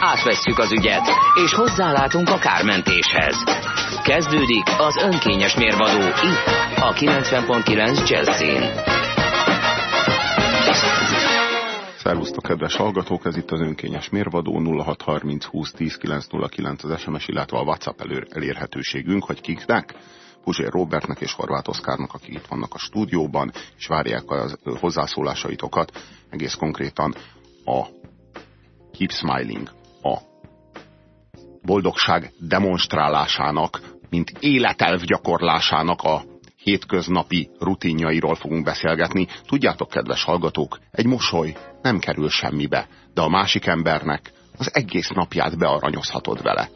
Átvesszük az ügyet, és hozzálátunk a kármentéshez. Kezdődik az önkényes mérvadó itt, a 90.9 Jazzin. Szervusztok, kedves hallgatók! Ez itt az önkényes mérvadó 0630 20 10 909 az SMS, illetve a WhatsApp elérhetőségünk, hogy kiknek? Puzsér Robertnek és Horváth Oszkárnak, akik itt vannak a stúdióban, és várják a hozzászólásaitokat. Egész konkrétan a Keep Smiling, boldogság demonstrálásának, mint életelv gyakorlásának a hétköznapi rutinjairól fogunk beszélgetni. Tudjátok, kedves hallgatók, egy mosoly nem kerül semmibe, de a másik embernek az egész napját bearanyozhatod vele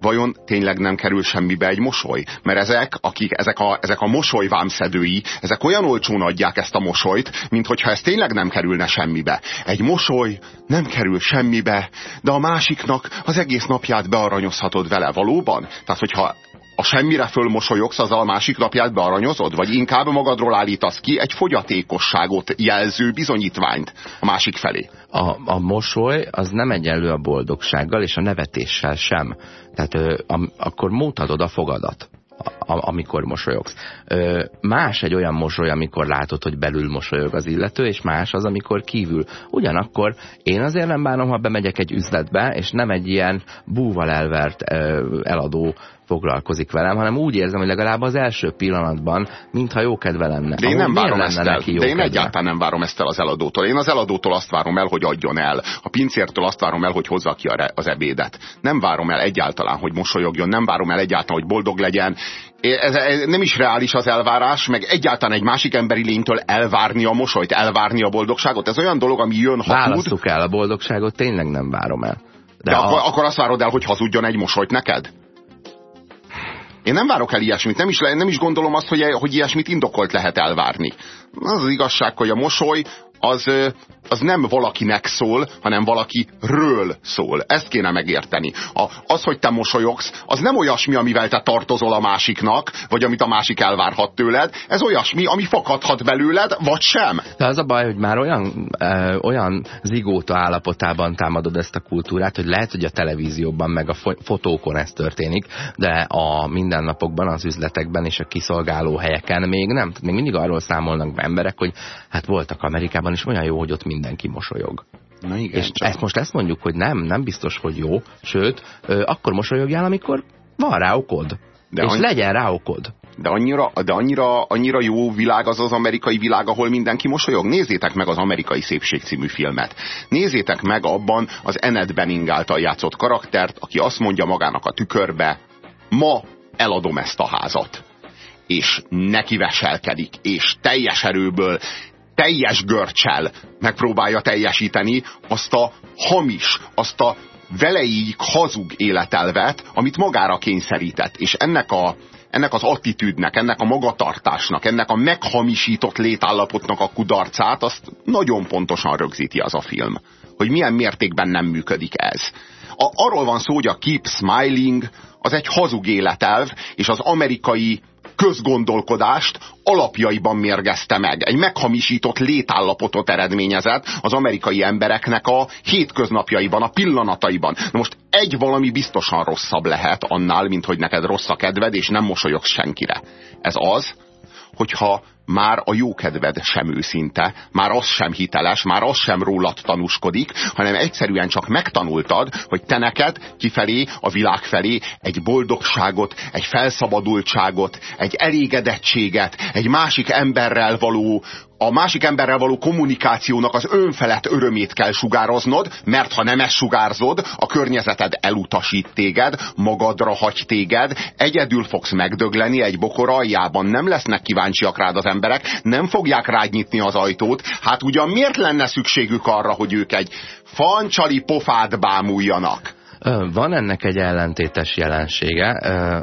vajon tényleg nem kerül semmibe egy mosoly? Mert ezek, akik, ezek a, ezek a mosolyvámszedői, ezek olyan olcsón adják ezt a mosolyt, mint hogyha ez tényleg nem kerülne semmibe. Egy mosoly nem kerül semmibe, de a másiknak az egész napját bearanyozhatod vele valóban. Tehát, hogyha a semmire fölmosolyogsz, az a másik napját bearanyozod? Vagy inkább magadról állítasz ki egy fogyatékosságot jelző bizonyítványt a másik felé? A, a mosoly az nem egyenlő a boldogsággal, és a nevetéssel sem. Tehát ö, am, akkor mutatod a fogadat amikor mosolyogsz. Ö, más egy olyan mosoly, amikor látod, hogy belül mosolyog az illető, és más az, amikor kívül. Ugyanakkor én azért nem bánom, ha bemegyek egy üzletbe, és nem egy ilyen búval elvert ö, eladó foglalkozik velem, hanem úgy érzem, hogy legalább az első pillanatban, mintha jó kedve lenne. De én nem várom ezt el. De én egyáltalán nem várom ezt el az eladótól. Én az eladótól azt várom el, hogy adjon el. A pincértől azt várom el, hogy hozza ki az ebédet. Nem várom el egyáltalán, hogy mosolyogjon, nem várom el egyáltalán, hogy boldog legyen. Ez, ez nem is reális az elvárás, meg egyáltalán egy másik emberi lénytől elvárni a mosolyt, elvárni a boldogságot. Ez olyan dolog, ami jön, ha Választuk tud. el a boldogságot, tényleg nem várom el. De, De a... akkor, akkor azt várod el, hogy hazudjon egy mosolyt neked? Én nem várok el ilyesmit, nem is, nem is gondolom azt, hogy, hogy ilyesmit indokolt lehet elvárni. Az az igazság, hogy a mosoly az, az nem valakinek szól, hanem valakiről szól. Ezt kéne megérteni. A, az, hogy te mosolyogsz, az nem olyasmi, amivel te tartozol a másiknak, vagy amit a másik elvárhat tőled. Ez olyasmi, ami fakadhat belőled, vagy sem. De az a baj, hogy már olyan, ö, olyan zigóta állapotában támadod ezt a kultúrát, hogy lehet, hogy a televízióban, meg a fotókon ez történik, de a mindennapokban, az üzletekben és a kiszolgáló helyeken még nem. Még mindig arról számolnak be emberek, hogy hát voltak Amerikában is olyan jó, hogy ott mindenki mosolyog. Na igen, és csak... ezt most ezt mondjuk, hogy nem, nem biztos, hogy jó, sőt, akkor mosolyogjál, amikor van rá okod. De és annyi... legyen rá okod. De annyira, de annyira, annyira jó világ az az amerikai világ, ahol mindenki mosolyog. Nézzétek meg az Amerikai Szépség című filmet. Nézzétek meg abban az Ened Benning által játszott karaktert, aki azt mondja magának a tükörbe, ma eladom ezt a házat. És neki veselkedik, és teljes erőből teljes görcsel megpróbálja teljesíteni azt a hamis, azt a veleig hazug életelvet, amit magára kényszerített. És ennek a, ennek az attitűdnek, ennek a magatartásnak, ennek a meghamisított létállapotnak a kudarcát, azt nagyon pontosan rögzíti az a film. Hogy milyen mértékben nem működik ez. A, arról van szó, hogy a Keep Smiling az egy hazug életelv, és az amerikai közgondolkodást alapjaiban mérgezte meg. Egy meghamisított létállapotot eredményezett az amerikai embereknek a hétköznapjaiban, a pillanataiban. Na most egy valami biztosan rosszabb lehet annál, mint hogy neked rossz a kedved, és nem mosolyogsz senkire. Ez az, hogyha már a jókedved sem őszinte, már az sem hiteles, már az sem rólad tanúskodik, hanem egyszerűen csak megtanultad, hogy te neked kifelé, a világ felé egy boldogságot, egy felszabadultságot, egy elégedettséget, egy másik emberrel való a másik emberrel való kommunikációnak az önfelett örömét kell sugároznod, mert ha nem ezt sugárzod, a környezeted elutasít téged, magadra hagy téged, egyedül fogsz megdögleni egy bokor aljában, nem lesznek kíváncsiak rád az emberek, nem fogják rád nyitni az ajtót, hát ugyan miért lenne szükségük arra, hogy ők egy fancsali pofát bámuljanak? Van ennek egy ellentétes jelensége,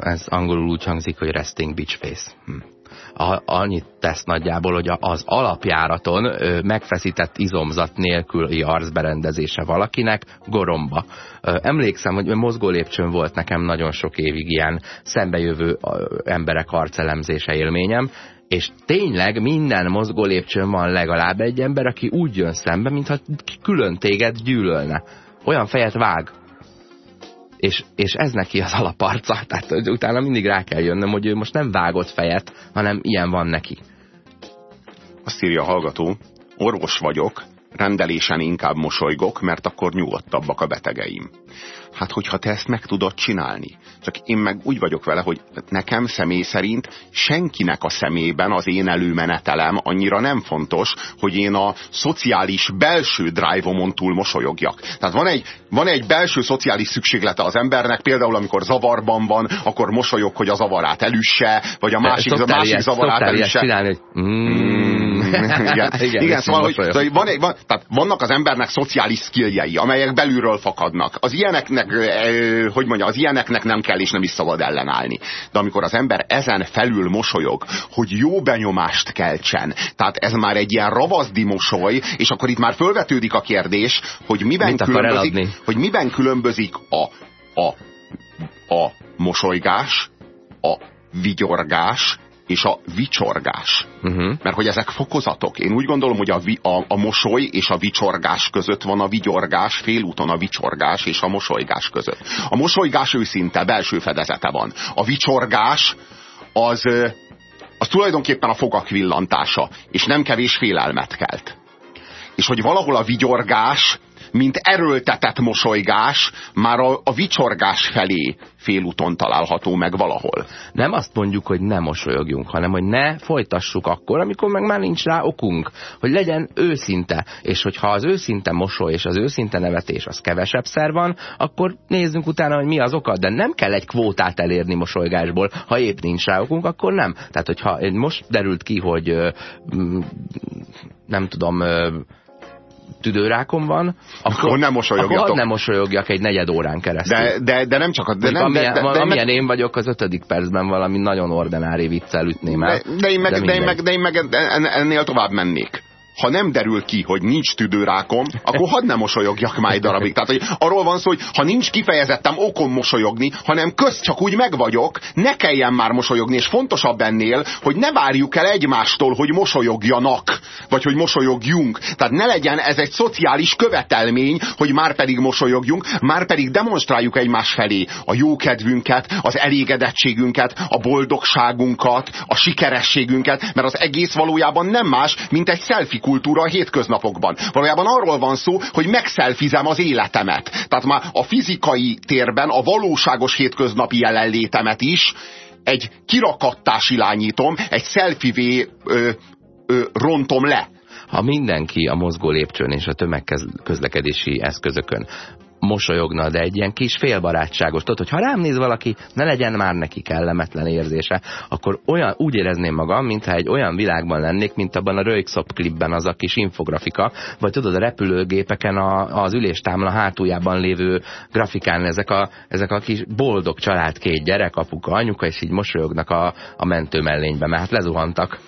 ez angolul úgy hangzik, hogy resting bitch face. Hm a, annyit tesz nagyjából, hogy az alapjáraton ö, megfeszített izomzat nélküli arcberendezése valakinek goromba. Ö, emlékszem, hogy mozgó lépcsőn volt nekem nagyon sok évig ilyen szembejövő emberek arcelemzése élményem, és tényleg minden mozgó lépcsőn van legalább egy ember, aki úgy jön szembe, mintha külön téged gyűlölne. Olyan fejet vág, és, és ez neki az alaparca, tehát utána mindig rá kell jönnöm, hogy ő most nem vágott fejet, hanem ilyen van neki. Azt írja a hallgató, orvos vagyok, rendelésen inkább mosolygok, mert akkor nyugodtabbak a betegeim. Hát, hogyha te ezt meg tudod csinálni. Csak én meg úgy vagyok vele, hogy nekem személy szerint senkinek a szemében az én előmenetelem annyira nem fontos, hogy én a szociális belső drive-omon túl mosolyogjak. Tehát van egy, van egy belső szociális szükséglete az embernek, például amikor zavarban van, akkor mosolyog, hogy a zavarát elüsse, vagy a másik, a másik ilyet, zavarát elüsse. Csinálni, hogy mm. igen, igen, igen szóval, hogy, szóval van, van, tehát vannak az embernek szociális skilljei, amelyek belülről fakadnak. Az ilyeneknek hogy mondja, az ilyeneknek nem kell és nem is szabad ellenállni. De amikor az ember ezen felül mosolyog, hogy jó benyomást keltsen, tehát ez már egy ilyen ravaszdi mosoly, és akkor itt már fölvetődik a kérdés, hogy miben, különbözik, hogy miben különbözik a, a, a mosolygás, a vigyorgás és a vicsorgás. Uh-huh. Mert hogy ezek fokozatok. Én úgy gondolom, hogy a, vi, a, a mosoly és a vicsorgás között van a vigyorgás, félúton a vicsorgás és a mosolygás között. A mosolygás őszinte, belső fedezete van. A vicsorgás az, az tulajdonképpen a fogak villantása, és nem kevés félelmet kelt. És hogy valahol a vigyorgás mint erőltetett mosolygás már a, a vicsorgás felé félúton található meg valahol. Nem azt mondjuk, hogy ne mosolyogjunk, hanem hogy ne folytassuk akkor, amikor meg már nincs rá okunk, hogy legyen őszinte, és hogyha az őszinte mosoly és az őszinte nevetés az kevesebb szer van, akkor nézzünk utána, hogy mi az oka, de nem kell egy kvótát elérni mosolygásból, ha épp nincs rá okunk, akkor nem. Tehát, hogyha most derült ki, hogy nem tudom, tüdőrákom van, akkor, akkor nem mosolyogjatok. Akkor nem mosolyogjak egy negyed órán keresztül. De, de, de nem csak a... De nem, amilyen, de, de, de, amilyen én vagyok, az ötödik percben valami nagyon ordinári viccel ütném el. De, de, én meg, de, de, én meg, de én meg ennél tovább mennék ha nem derül ki, hogy nincs tüdőrákom, akkor hadd nem mosolyogjak már egy darabig. Tehát, hogy arról van szó, hogy ha nincs kifejezettem okom mosolyogni, hanem köz csak úgy megvagyok, ne kelljen már mosolyogni, és fontosabb ennél, hogy ne várjuk el egymástól, hogy mosolyogjanak, vagy hogy mosolyogjunk. Tehát ne legyen ez egy szociális követelmény, hogy már pedig mosolyogjunk, már pedig demonstráljuk egymás felé a jókedvünket, az elégedettségünket, a boldogságunkat, a sikerességünket, mert az egész valójában nem más, mint egy selfie kultúra a hétköznapokban. Valójában arról van szó, hogy megszelfizem az életemet. Tehát már a fizikai térben a valóságos hétköznapi jelenlétemet is egy kirakattás irányítom, egy szelfivé rontom le ha mindenki a mozgó lépcsőn és a tömegközlekedési eszközökön mosolyogna, de egy ilyen kis félbarátságos. Tudod, hogy ha rám néz valaki, ne legyen már neki kellemetlen érzése, akkor olyan, úgy érezném magam, mintha egy olyan világban lennék, mint abban a Röjkszop klipben az a kis infografika, vagy tudod, a repülőgépeken a, az üléstámla hátuljában lévő grafikán ezek a, ezek a kis boldog család, két gyerek, apuka, anyuka, és így mosolyognak a, a mentő mellénybe, mert hát lezuhantak,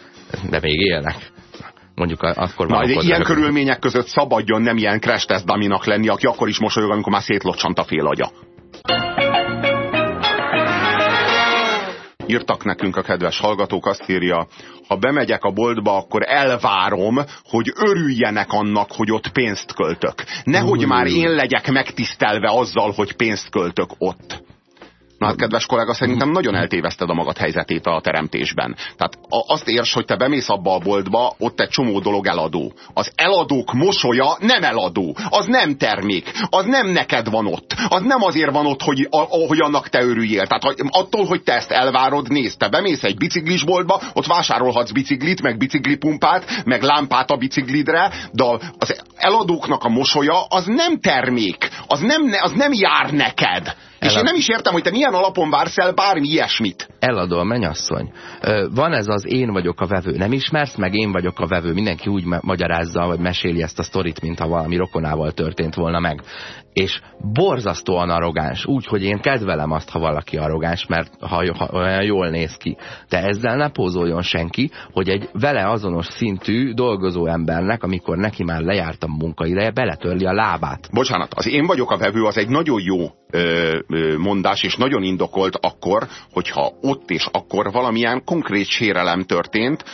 de még élnek mondjuk akkor Na, de ilyen körülmények között szabadjon nem ilyen crash daminak lenni, aki akkor is mosolyog, amikor már szétlocsant a fél agya. írtak nekünk a kedves hallgatók, azt írja, ha bemegyek a boltba, akkor elvárom, hogy örüljenek annak, hogy ott pénzt költök. Nehogy már én legyek megtisztelve azzal, hogy pénzt költök ott. Na hát, kedves kollega, szerintem nagyon eltéveszted a magad helyzetét a teremtésben. Tehát azt érts, hogy te bemész abba a boltba, ott egy csomó dolog eladó. Az eladók mosolya nem eladó, az nem termék, az nem neked van ott. Az nem azért van ott, hogy, a, hogy annak te örüljél. Tehát attól, hogy te ezt elvárod, nézd, te bemész egy biciklisboltba, ott vásárolhatsz biciklit, meg biciklipumpát, meg lámpát a biciklidre, de az eladóknak a mosolya az nem termék, az nem, az nem jár neked. És én nem is értem, hogy te milyen alapon vársz el bármi ilyesmit. eladó a menyasszony. Van ez az én vagyok a vevő, nem ismersz, meg én vagyok a vevő. Mindenki úgy magyarázza, vagy meséli ezt a sztorit, mintha valami rokonával történt volna meg. És borzasztóan arrogáns, úgy, hogy én kedvelem azt, ha valaki arrogáns, mert ha, ha olyan jól néz ki. De ezzel ne pózoljon senki, hogy egy vele azonos szintű dolgozó embernek, amikor neki már lejárt a munkaideje, beletörli a lábát. Bocsánat, az én vagyok a vevő, az egy nagyon jó ö, ö, mondás, és nagyon indokolt akkor, hogyha ott és akkor valamilyen konkrét sérelem történt,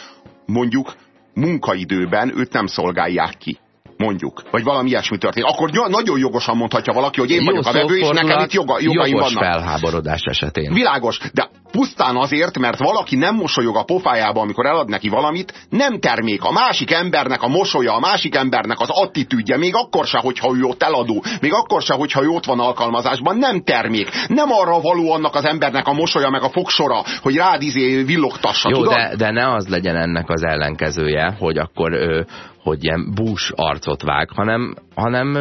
mondjuk munkaidőben őt nem szolgálják ki mondjuk, vagy valami ilyesmi történik, akkor nagyon jogosan mondhatja valaki, hogy én Jó vagyok a vevő, és nekem itt joga, jogaim vannak. felháborodás esetén. Világos, de pusztán azért, mert valaki nem mosolyog a pofájába, amikor elad neki valamit, nem termék. A másik embernek a mosolya, a másik embernek az attitűdje, még akkor se, hogyha ő ott eladó, még akkor se, hogyha ő ott van alkalmazásban, nem termék. Nem arra való annak az embernek a mosolya, meg a fogsora, hogy rád izé villogtassa. Jó, de, de ne az legyen ennek az ellenkezője, hogy akkor ő, hogy ilyen bús arcot vág, hanem, hanem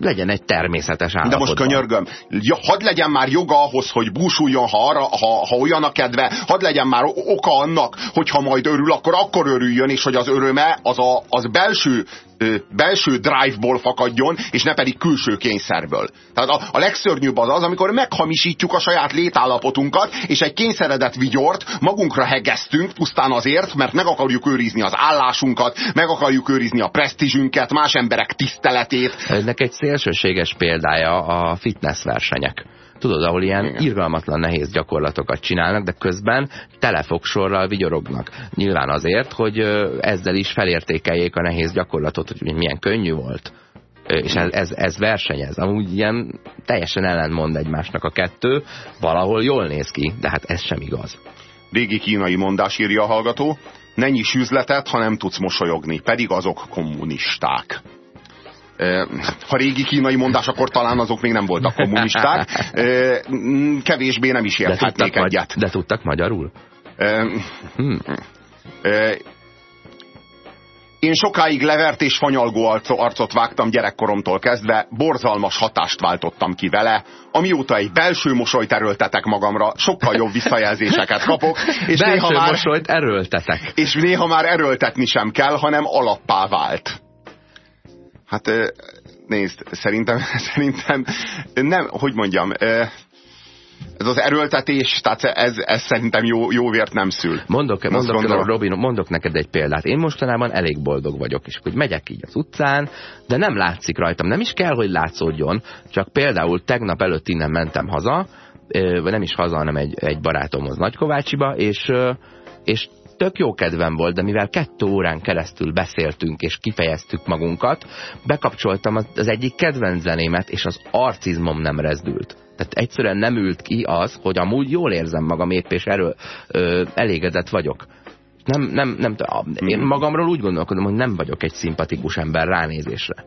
legyen egy természetes állapotban. De most könyörgöm, hadd legyen már joga ahhoz, hogy búsuljon, ha, arra, ha, ha olyan a kedve, hadd legyen már oka annak, hogyha majd örül, akkor akkor örüljön, és hogy az öröme az, a, az belső belső drive-ból fakadjon, és ne pedig külső kényszerből. Tehát a, a legszörnyűbb az az, amikor meghamisítjuk a saját létállapotunkat, és egy kényszeredett vigyort magunkra hegesztünk pusztán azért, mert meg akarjuk őrizni az állásunkat, meg akarjuk őrizni a presztízsünket, más emberek tiszteletét. Ennek egy szélsőséges példája a fitness versenyek tudod, ahol ilyen Igen. irgalmatlan nehéz gyakorlatokat csinálnak, de közben telefogsorral vigyorognak. Nyilván azért, hogy ezzel is felértékeljék a nehéz gyakorlatot, hogy milyen könnyű volt. És ez, ez, ez versenyez. Amúgy ilyen teljesen ellentmond egymásnak a kettő, valahol jól néz ki, de hát ez sem igaz. Régi kínai mondás írja a hallgató, ne nyiss üzletet, ha nem tudsz mosolyogni, pedig azok kommunisták ha régi kínai mondás, akkor talán azok még nem voltak kommunisták. Kevésbé nem is érthetnék egyet. De tudtak magyarul? Hmm. Én sokáig levert és fanyalgó arcot vágtam gyerekkoromtól kezdve, borzalmas hatást váltottam ki vele, amióta egy belső mosolyt erőltetek magamra, sokkal jobb visszajelzéseket kapok. És belső néha már, mosolyt erőltetek. És néha már erőltetni sem kell, hanem alappá vált. Hát nézd, szerintem, szerintem nem, hogy mondjam, ez az erőltetés, tehát ez, ez szerintem jó, jó vért nem szül. Mondok, mondok, mondok, Robin, mondok neked egy példát. Én mostanában elég boldog vagyok, és hogy megyek így az utcán, de nem látszik rajtam. Nem is kell, hogy látszódjon, csak például tegnap előtt innen mentem haza, vagy nem is haza, hanem egy, egy barátomhoz Nagykovácsiba, és, és tök jó kedvem volt, de mivel kettő órán keresztül beszéltünk és kifejeztük magunkat, bekapcsoltam az egyik kedvenc zenémet, és az arcizmom nem rezdült. Tehát egyszerűen nem ült ki az, hogy amúgy jól érzem magam épp, és erről ö, elégedett vagyok. Nem, nem, nem, én magamról úgy gondolkodom, hogy nem vagyok egy szimpatikus ember ránézésre.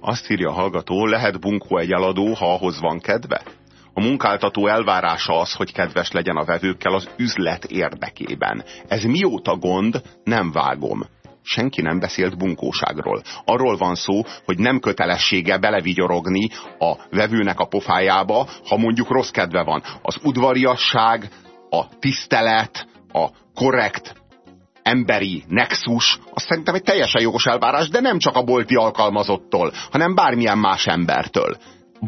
Azt írja a hallgató, lehet bunkó egy eladó, ha ahhoz van kedve? A munkáltató elvárása az, hogy kedves legyen a vevőkkel az üzlet érdekében. Ez mióta gond, nem vágom senki nem beszélt bunkóságról. Arról van szó, hogy nem kötelessége belevigyorogni a vevőnek a pofájába, ha mondjuk rossz kedve van. Az udvariasság, a tisztelet, a korrekt emberi nexus, azt szerintem egy teljesen jogos elvárás, de nem csak a bolti alkalmazottól, hanem bármilyen más embertől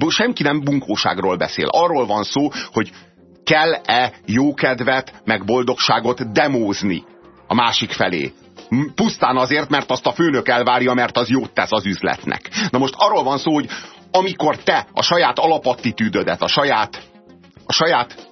senki nem bunkóságról beszél. Arról van szó, hogy kell-e jókedvet, meg boldogságot demózni a másik felé. Pusztán azért, mert azt a főnök elvárja, mert az jót tesz az üzletnek. Na most arról van szó, hogy amikor te a saját alapattitűdödet, a saját, a saját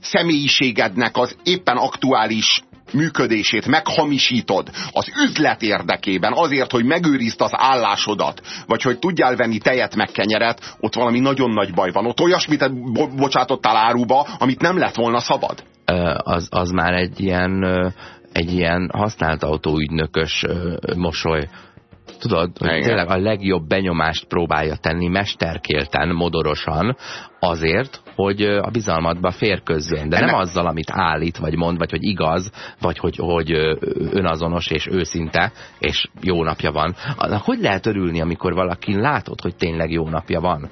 személyiségednek az éppen aktuális működését meghamisítod az üzlet érdekében, azért, hogy megőrizd az állásodat, vagy hogy tudjál venni tejet meg kenyeret, ott valami nagyon nagy baj van. Ott olyasmit bocsátottál áruba, amit nem lett volna szabad. Az, az már egy ilyen, egy ilyen használt autóügynökös mosoly tudod, hogy Igen. tényleg a legjobb benyomást próbálja tenni mesterkélten, modorosan, azért, hogy a bizalmadba férközzön. De nem azzal, amit állít, vagy mond, vagy hogy igaz, vagy hogy, hogy önazonos és őszinte, és jó napja van. Hogy lehet örülni, amikor valaki látod, hogy tényleg jó napja van?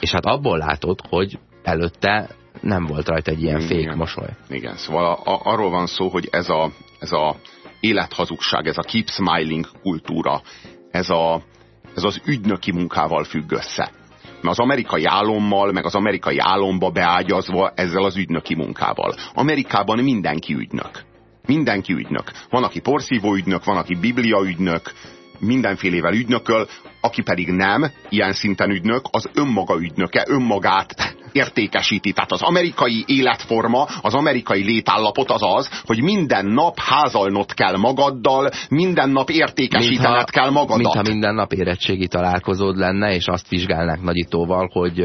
És hát abból látod, hogy előtte nem volt rajta egy ilyen fék Igen. mosoly. Igen, szóval a, a, arról van szó, hogy ez a, ez a élethazugság, ez a keep smiling kultúra, ez, a, ez az ügynöki munkával függ össze. Mert az amerikai álommal, meg az amerikai álomba beágyazva ezzel az ügynöki munkával. Amerikában mindenki ügynök. Mindenki ügynök. Van, aki porszívó ügynök, van, aki biblia ügynök, mindenfélével ügynököl, aki pedig nem, ilyen szinten ügynök, az önmaga ügynöke, önmagát értékesíti. Tehát az amerikai életforma, az amerikai létállapot az az, hogy minden nap házalnod kell magaddal, minden nap értékesítened kell magadat. Mintha minden nap érettségi találkozód lenne, és azt vizsgálnák nagyítóval, hogy,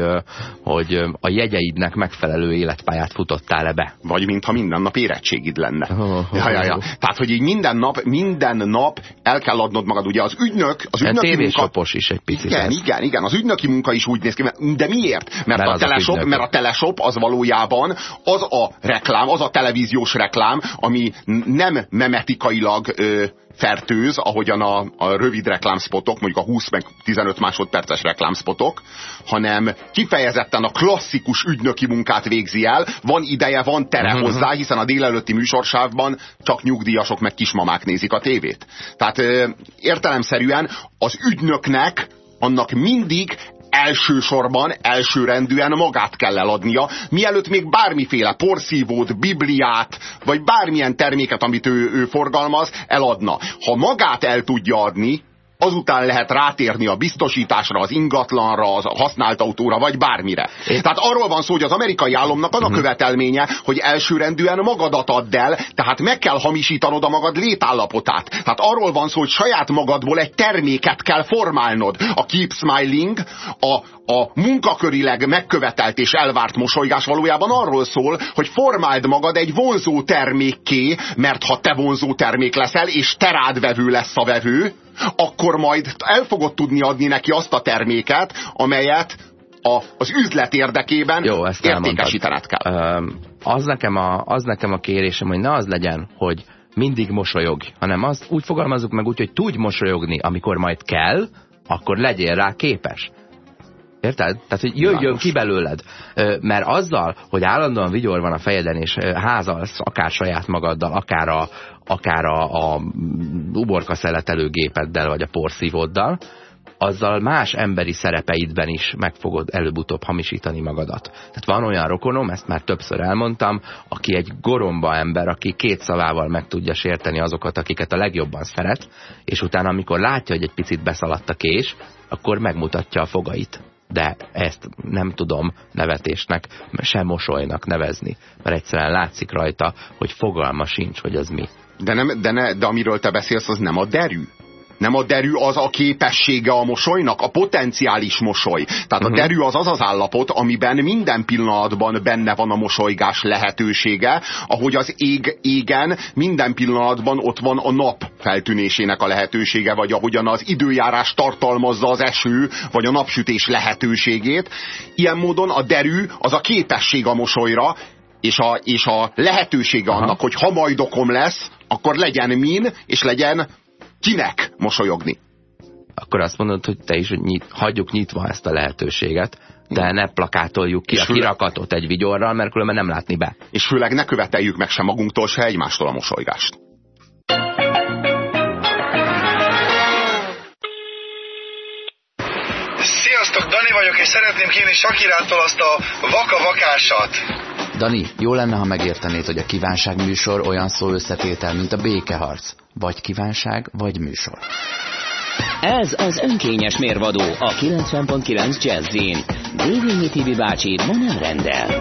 hogy a jegyeidnek megfelelő életpályát futottál-e be. Vagy mintha minden nap érettségid lenne. Oh, oh, ja, ja, ja. Tehát, hogy így minden nap, minden nap el kell adnod magad. Ugye az ügynök, az ügynöki munka... is egy picit. Igen, igen, igen. Az ügynöki munka is úgy néz ki. mert- De miért? Mert, Mert a, azok ügynökök. mert a teleshop az valójában az a reklám, az a televíziós reklám, ami nem memetikailag ö, fertőz, ahogyan a, a rövid reklámspotok, mondjuk a 20 meg 15 másodperces reklámspotok, hanem kifejezetten a klasszikus ügynöki munkát végzi el, van ideje, van tere Mhm. hozzá, hiszen a délelőtti műsorsávban csak nyugdíjasok meg kismamák nézik a tévét. Tehát ö, értelemszerűen az ügynöknek annak mindig elsősorban, elsőrendűen magát kell eladnia, mielőtt még bármiféle porszívót, bibliát, vagy bármilyen terméket, amit ő, ő forgalmaz, eladna. Ha magát el tudja adni, azután lehet rátérni a biztosításra, az ingatlanra, az használt autóra, vagy bármire. Tehát arról van szó, hogy az amerikai államnak az a követelménye, hogy elsőrendűen magadat add el, tehát meg kell hamisítanod a magad létállapotát. Tehát arról van szó, hogy saját magadból egy terméket kell formálnod. A keep smiling, a, a munkakörileg megkövetelt és elvárt mosolygás valójában arról szól, hogy formáld magad egy vonzó termékké, mert ha te vonzó termék leszel, és te rád vevő lesz a vevő, akkor majd el fogod tudni adni neki azt a terméket, amelyet a, az üzlet érdekében Jó, ezt értékesítened kell. Öm, az, nekem a, az nekem a kérésem, hogy ne az legyen, hogy mindig mosolyogj, hanem azt úgy fogalmazzuk meg úgy, hogy tudj mosolyogni, amikor majd kell, akkor legyél rá képes. Érted? Tehát, hogy jöjjön ki belőled. Mert azzal, hogy állandóan vigyor van a fejeden, és házalsz akár saját magaddal, akár a, akár a, a uborka szeletelőgépeddel, vagy a porszívóddal, azzal más emberi szerepeidben is meg fogod előbb-utóbb hamisítani magadat. Tehát van olyan rokonom, ezt már többször elmondtam, aki egy goromba ember, aki két szavával meg tudja sérteni azokat, akiket a legjobban szeret, és utána, amikor látja, hogy egy picit beszaladt a kés, akkor megmutatja a fogait. De ezt nem tudom nevetésnek, sem mosolynak nevezni, mert egyszerűen látszik rajta, hogy fogalma sincs, hogy az mi. De, nem, de, ne, de amiről te beszélsz, az nem a derű. Nem a derű az a képessége a mosolynak, a potenciális mosoly. Tehát a derű az az az állapot, amiben minden pillanatban benne van a mosolygás lehetősége, ahogy az ég, égen minden pillanatban ott van a nap feltűnésének a lehetősége, vagy ahogyan az időjárás tartalmazza az eső, vagy a napsütés lehetőségét. Ilyen módon a derű az a képesség a mosolyra, és a, és a lehetősége Aha. annak, hogy ha majd okom lesz, akkor legyen min, és legyen kinek mosolyogni. Akkor azt mondod, hogy te is hogy nyit, hagyjuk nyitva ezt a lehetőséget, de ne plakátoljuk ki És a főleg- kirakatot egy vigyorral, mert különben nem látni be. És főleg ne követeljük meg se magunktól, se egymástól a mosolygást. Sziasztok, Dani vagyok, és szeretném kérni Sakirától azt a vaka-vakásat. Dani, jó lenne, ha megértenéd, hogy a kívánság műsor olyan szó összetétel, mint a békeharc. Vagy kívánság, vagy műsor. Ez az önkényes mérvadó a 90.9 Jazzin. Dévényi Tibi bácsi ma nem rendel.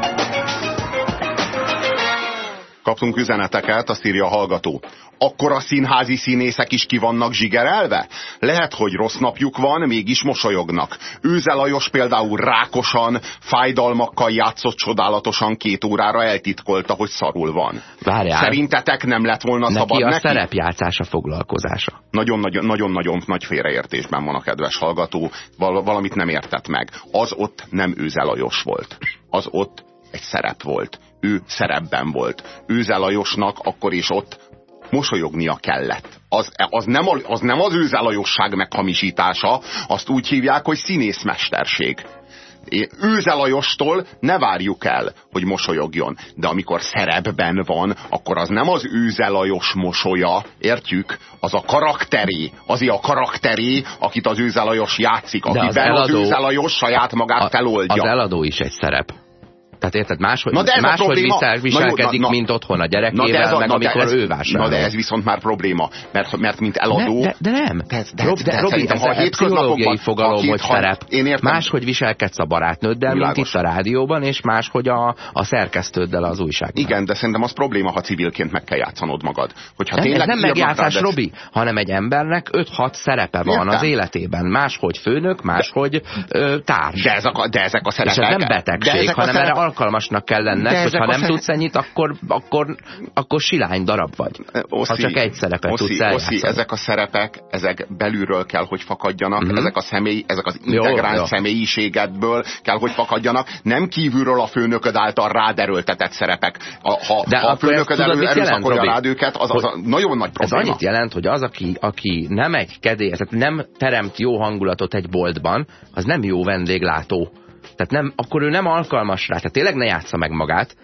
Kaptunk üzeneteket, azt írja a hallgató. Akkor a színházi színészek is ki vannak zsigerelve? Lehet, hogy rossz napjuk van, mégis mosolyognak. Őze Lajos például rákosan, fájdalmakkal játszott csodálatosan két órára eltitkolta, hogy szarul van. Várjál, Szerintetek nem lett volna neki szabad a neki? szerepjátszása foglalkozása. Nagyon-nagyon nagy félreértésben van a kedves hallgató, Val- valamit nem értett meg. Az ott nem Őze Lajos volt. Az ott egy szerep volt. Ő szerepben volt. Őze Lajosnak akkor is ott mosolyognia kellett. Az, az, nem, a, az nem az Őze Lajosság meghamisítása, azt úgy hívják, hogy színészmesterség. Én Őze Lajostól ne várjuk el, hogy mosolyogjon. De amikor szerepben van, akkor az nem az Őze Lajos mosolya, értjük? Az a karakteré, az a karakteré, akit az Őze Lajos játszik, akiben az, eladó, az Őze Lajos saját magát a, feloldja. Az eladó is egy szerep. Tehát érted, máshogy, na de ez máshogy visel, viselkedik, na, na, mint otthon a gyerekével, na de a, meg na amikor ez, ő vásárol. Na de ez viszont már probléma, mert, mert mint eladó... Ne, de, de nem. De, de, Rob, de, de Robi, ez egy pszichológiai fogalom, hogy szerep. Én értem. Máshogy viselkedsz a barátnőddel, Világos. mint itt a rádióban, és máshogy a, a szerkesztőddel az újságban. Igen, de szerintem az probléma, ha civilként meg kell játszanod magad. Hogyha nem, tényleg ez nem megjátszás, rád, Robi, hanem egy embernek 5-6 szerepe van az életében. Máshogy főnök, máshogy társ. De ezek a szerepek... És ez nem betegség, hanem erre alkalmasnak kell lenned, hogy ha nem tudsz ennyit, akkor, akkor, akkor silány darab vagy. Oszi, ha csak egy szerepet Oszi, tudsz eljátszani. Oszi, ezek a szerepek, ezek belülről kell, hogy fakadjanak, uh-huh. ezek a személy, ezek az integráns jó, jó. személyiségedből kell, hogy fakadjanak, nem kívülről a főnököd által ráderőltetett szerepek. A, ha, De ha a főnököd elő, erőszakolja rád őket, az, az a nagyon nagy probléma. Ez annyit jelent, hogy az, aki, aki nem egy kedélyes, tehát nem teremt jó hangulatot egy boltban, az nem jó vendéglátó. Tehát nem, akkor ő nem alkalmas rá, tehát tényleg ne játsza meg magát,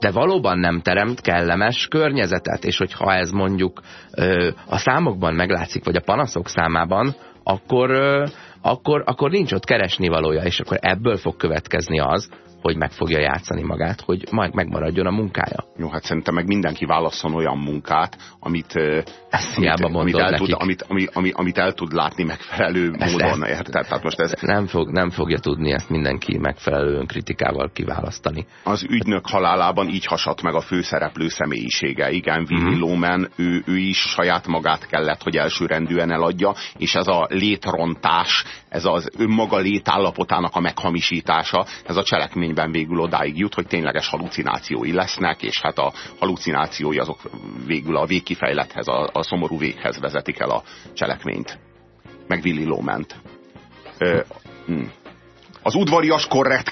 de valóban nem teremt kellemes környezetet, és hogyha ez mondjuk ö, a számokban meglátszik, vagy a panaszok számában, akkor, ö, akkor, akkor nincs ott keresni valója, és akkor ebből fog következni az, hogy meg fogja játszani magát, hogy majd megmaradjon a munkája. Jó, hát szerintem meg mindenki válasszon olyan munkát, amit, Ezt amit, amit, el tud, amit, amit, amit, amit el tud látni megfelelő ezt, módon. Ezt, érted? Tehát most ez... nem, fog, nem fogja tudni ezt mindenki megfelelő kritikával kiválasztani. Az ügynök halálában így hasadt meg a főszereplő személyisége. Igen, Willy mm. Loman, ő, ő is saját magát kellett, hogy elsőrendűen eladja, és ez a létrontás, ez az önmaga létállapotának a meghamisítása, ez a cselekmény regényben végül odáig jut, hogy tényleges halucinációi lesznek, és hát a halucinációi azok végül a végkifejlethez, a, a szomorú véghez vezetik el a cselekményt. Meg Willy Loment. Ö, hm. Az udvarias korrekt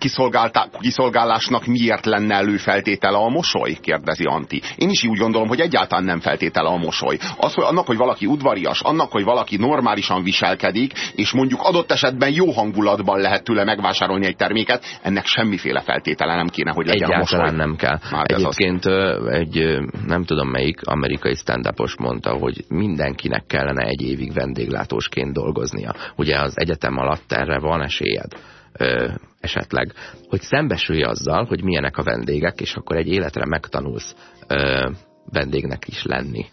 kiszolgálásnak miért lenne előfeltétele a mosoly? kérdezi Anti. Én is úgy gondolom, hogy egyáltalán nem feltétele a mosoly. Az, hogy annak, hogy valaki udvarias, annak, hogy valaki normálisan viselkedik, és mondjuk adott esetben jó hangulatban lehet tőle megvásárolni egy terméket, ennek semmiféle feltétele nem kéne, hogy legyen egyáltalán a mosoly. nem kell. Már Egyébként az... egy, nem tudom melyik amerikai stand mondta, hogy mindenkinek kellene egy évig vendéglátósként dolgoznia. Ugye az egyetem alatt erre van esélyed ö, esetleg, hogy szembesülj azzal, hogy milyenek a vendégek, és akkor egy életre megtanulsz ö, vendégnek is lenni.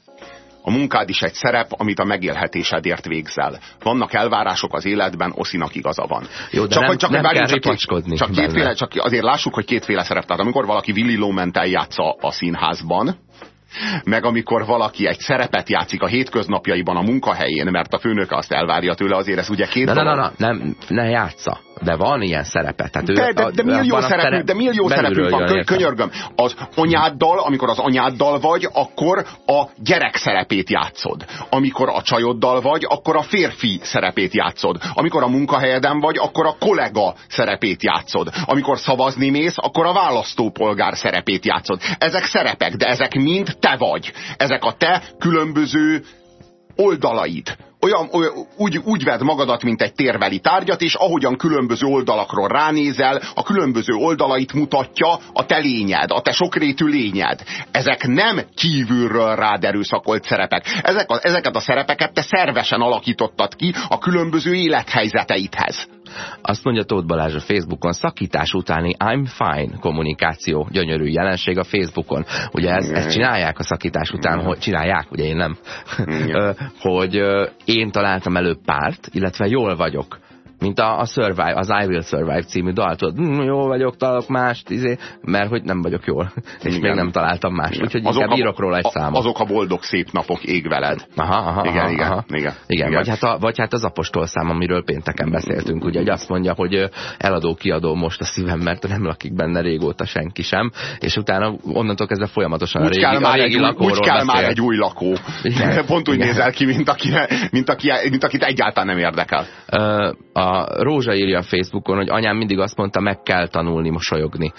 A munkád is egy szerep, amit a megélhetésedért végzel. Vannak elvárások az életben, Oszinak igaza van. Jó, de csak, nem, csak, nem kell csak, két, csak kétféle, csak azért lássuk, hogy kétféle szerep. Tehát amikor valaki Willy Loman játsza a színházban, meg amikor valaki egy szerepet játszik a hétköznapjaiban a munkahelyén, mert a főnöke azt elvárja tőle, azért ez ugye két ne, dolog. Ne, ne, ne, nem, ne játsza. De van ilyen szerepe. Tehát de, de, de, millió szerepű, de millió szerepünk van, jön, könyörgöm. Az anyáddal, amikor az anyáddal vagy, akkor a gyerek szerepét játszod. Amikor a csajoddal vagy, akkor a férfi szerepét játszod. Amikor a munkahelyeden vagy, akkor a kollega szerepét játszod. Amikor szavazni mész, akkor a választópolgár szerepét játszod. Ezek szerepek, de ezek mind te vagy. Ezek a te különböző oldalaid. Olyan, olyan, úgy, úgy vedd magadat, mint egy térveli tárgyat, és ahogyan különböző oldalakról ránézel, a különböző oldalait mutatja a te lényed, a te sokrétű lényed. Ezek nem kívülről rád erőszakolt szerepek. Ezek a, ezeket a szerepeket te szervesen alakítottad ki a különböző élethelyzeteidhez. Azt mondja Tóth Balázs a Facebookon, szakítás utáni I'm fine kommunikáció, gyönyörű jelenség a Facebookon. Ugye ezt, ezt csinálják a szakítás után, hogy csinálják, ugye én nem, hogy én találtam előbb párt, illetve jól vagyok mint a, a Survive, az I Will Survive című dal, tudod, hm, jól vagyok, találok mást, izé, mert hogy nem vagyok jól, és igen. még nem találtam mást, úgyhogy azok inkább a, írok róla egy számot. Azok a boldog szép napok ég veled. Aha, aha, igen, aha, igen, aha. igen, igen, igen. Vagy, hát a, vagy hát az apostol szám, amiről pénteken beszéltünk, ugye, hogy azt mondja, hogy eladó-kiadó most a szívem, mert nem lakik benne régóta senki sem, és utána onnantól kezdve folyamatosan úgy a régi, kell már a régi egy, lakóról Úgy kell beszél. már egy új lakó. Igen, Pont úgy igen. nézel ki, mint, aki, mint, aki, mint akit egyáltalán nem érdekel. A Rózsa írja a Facebookon, hogy anyám mindig azt mondta, meg kell tanulni mosolyogni.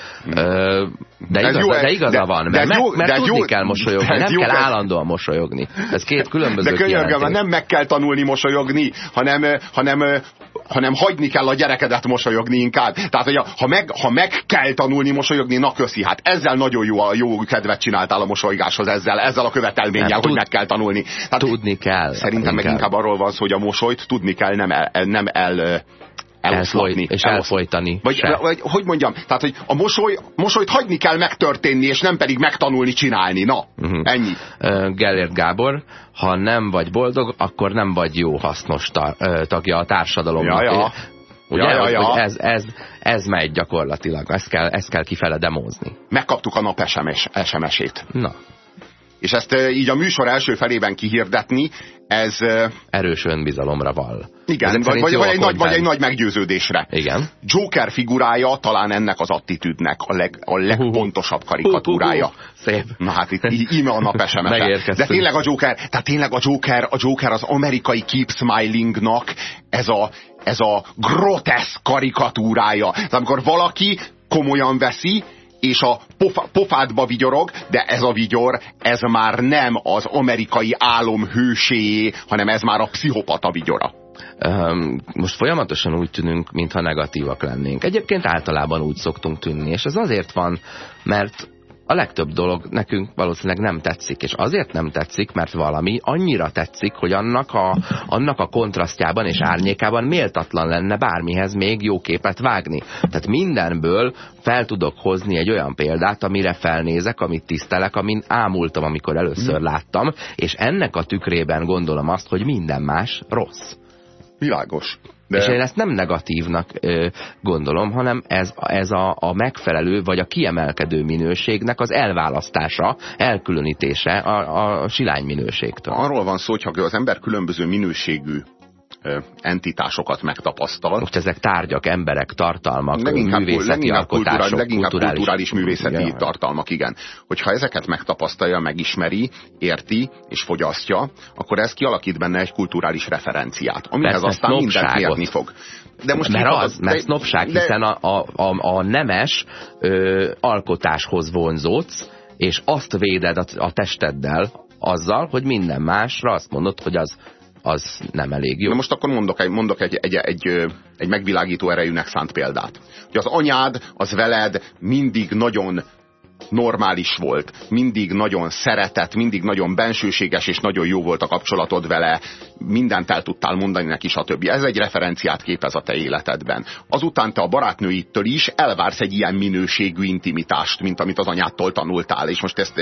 De, igaz, jó, de igaza de, van, mert, de jó, mert tudni jó, kell mosolyogni, nem jó, kell állandóan mosolyogni. Ez két különböző De könyörgöm, nem meg kell tanulni mosolyogni, hanem, hanem hanem hagyni kell a gyerekedet mosolyogni inkább. Tehát, hogy a, ha, meg, ha meg kell tanulni mosolyogni, na köszi, hát ezzel nagyon jó, a jó kedvet csináltál a mosolygáshoz ezzel, ezzel a követelménnyel, hogy tud, meg kell tanulni. Tehát tudni kell. Szerintem meg inkább arról van szó, hogy a mosolyt tudni kell, nem el, nem el eloszlatni. és elfolytani. Vagy, vagy, hogy mondjam, tehát, hogy a mosoly, mosolyt hagyni kell megtörténni, és nem pedig megtanulni csinálni. Na, uh-huh. ennyi. Uh, Gellért Gábor, ha nem vagy boldog, akkor nem vagy jó hasznos ta, uh, tagja a társadalomnak. Ja, ja. Ugye, ja, ja, ja. Hogy ez, ez, ez megy gyakorlatilag, ezt kell, ezt kell kifele demózni. Megkaptuk a nap SMS, SMS-ét. Na. És ezt így a műsor első felében kihirdetni, ez... Erős önbizalomra vall. Igen, vagy, vagy, vagy, egy nagy, vagy egy nagy meggyőződésre. Igen. Joker figurája talán ennek az attitűdnek a, leg, a legpontosabb karikatúrája. Uh, uh, uh, szép. Na hát itt íme a nap sms De tényleg a Joker, tehát tényleg a Joker, a Joker az amerikai Keep Smilingnak ez a, ez a groteszk karikatúrája. Tehát amikor valaki komolyan veszi, és a pofa, pofádba vigyorog, de ez a vigyor, ez már nem az amerikai álom hőséjé, hanem ez már a pszichopata vigyora. Most folyamatosan úgy tűnünk, mintha negatívak lennénk. Egyébként általában úgy szoktunk tűnni, és ez azért van, mert a legtöbb dolog nekünk valószínűleg nem tetszik, és azért nem tetszik, mert valami annyira tetszik, hogy annak a, annak a kontrasztjában és árnyékában méltatlan lenne bármihez még jó képet vágni. Tehát mindenből fel tudok hozni egy olyan példát, amire felnézek, amit tisztelek, amin ámultam, amikor először láttam, és ennek a tükrében gondolom azt, hogy minden más rossz. Világos. De... És én ezt nem negatívnak ö, gondolom, hanem ez, ez a, a megfelelő vagy a kiemelkedő minőségnek az elválasztása, elkülönítése a, a silány minőségtől. Arról van szó, hogy ha az ember különböző minőségű entitásokat megtapasztal. Most ezek tárgyak, emberek, tartalmak, leginkább, művészeti leginkább alkotások, kulturális, leginkább kulturális, kulturális művészeti ja. tartalmak, igen. Hogyha ezeket megtapasztalja, megismeri, érti és fogyasztja, akkor ez kialakít benne egy kulturális referenciát, amihez Persze, aztán mindent mérni fog. De most mert az, az, mert de, sznopság, de, hiszen a, a, a, a nemes ö, alkotáshoz vonzódsz, és azt véded a, a testeddel azzal, hogy minden másra azt mondod, hogy az az nem elég jó. Na most akkor mondok egy, mondok egy, egy, egy, egy megvilágító erejűnek szánt példát. Hogy az anyád az veled mindig nagyon normális volt, mindig nagyon szeretett, mindig nagyon bensőséges, és nagyon jó volt a kapcsolatod vele, mindent el tudtál mondani neki, stb. Ez egy referenciát képez a te életedben. Azután te a barátnőittől is elvársz egy ilyen minőségű intimitást, mint amit az anyától tanultál, és most ezt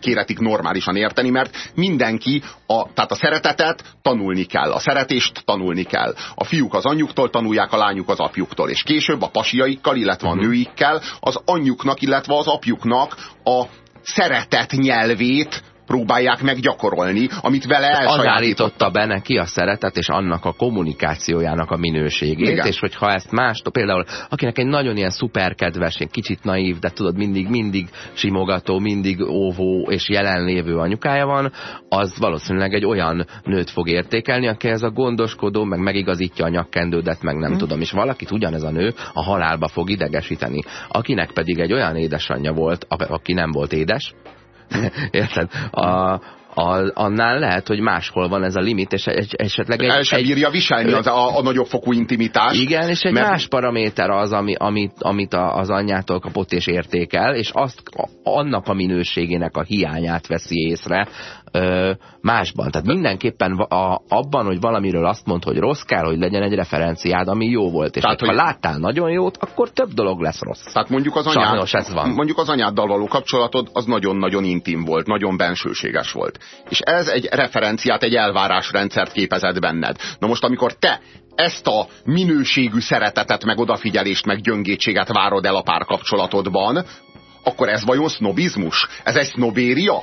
kéretik normálisan érteni, mert mindenki, a, tehát a szeretetet tanulni kell, a szeretést tanulni kell. A fiúk az anyjuktól tanulják, a lányuk az apjuktól, és később a pasiaikkal, illetve a mhm. nőikkel az anyjuknak, illetve az apjuknak a szeretet nyelvét próbálják meg gyakorolni, amit vele elsajátította be neki a szeretet és annak a kommunikációjának a minőségét, Igen. és hogyha ezt más, például akinek egy nagyon ilyen szuperkedves, egy kicsit naív, de tudod, mindig, mindig simogató, mindig óvó és jelenlévő anyukája van, az valószínűleg egy olyan nőt fog értékelni, aki ez a gondoskodó, meg megigazítja a nyakkendődet, meg nem hmm. tudom, és valakit ugyanez a nő a halálba fog idegesíteni. Akinek pedig egy olyan édesanyja volt, aki nem volt édes, Érted? A, a, annál lehet, hogy máshol van ez a limit, és egy, esetleg egy... El sem egy, bírja viselni az, a, a nagyobb fokú intimitást. Igen, és egy mert... más paraméter az, ami, amit, amit a, az anyjától kapott és értékel, és azt annak a minőségének a hiányát veszi észre, ö, másban. Tehát mindenképpen a, abban, hogy valamiről azt mond, hogy rossz kell, hogy legyen egy referenciád, ami jó volt. És Tehát, hogy... ha láttál nagyon jót, akkor több dolog lesz rossz. Tehát mondjuk az, anyád, ez van. mondjuk az anyáddal való kapcsolatod az nagyon-nagyon intim volt, nagyon bensőséges volt. És ez egy referenciát, egy elvárásrendszert képezett benned. Na most, amikor te ezt a minőségű szeretetet, meg odafigyelést, meg gyöngétséget várod el a párkapcsolatodban, akkor ez vajon sznobizmus? Ez egy sznobéria?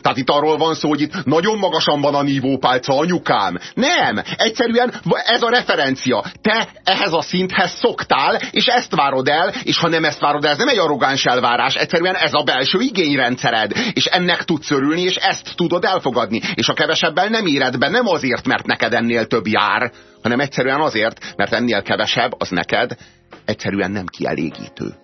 Tehát itt arról van szó, hogy itt nagyon magasan van a nívópálca, anyukám. Nem! Egyszerűen ez a referencia. Te ehhez a szinthez szoktál, és ezt várod el, és ha nem ezt várod el, ez nem egy arrogáns elvárás, egyszerűen ez a belső igényrendszered. És ennek tudsz örülni, és ezt tudod elfogadni. És a kevesebbel nem éred be, nem azért, mert neked ennél több jár, hanem egyszerűen azért, mert ennél kevesebb az neked egyszerűen nem kielégítő.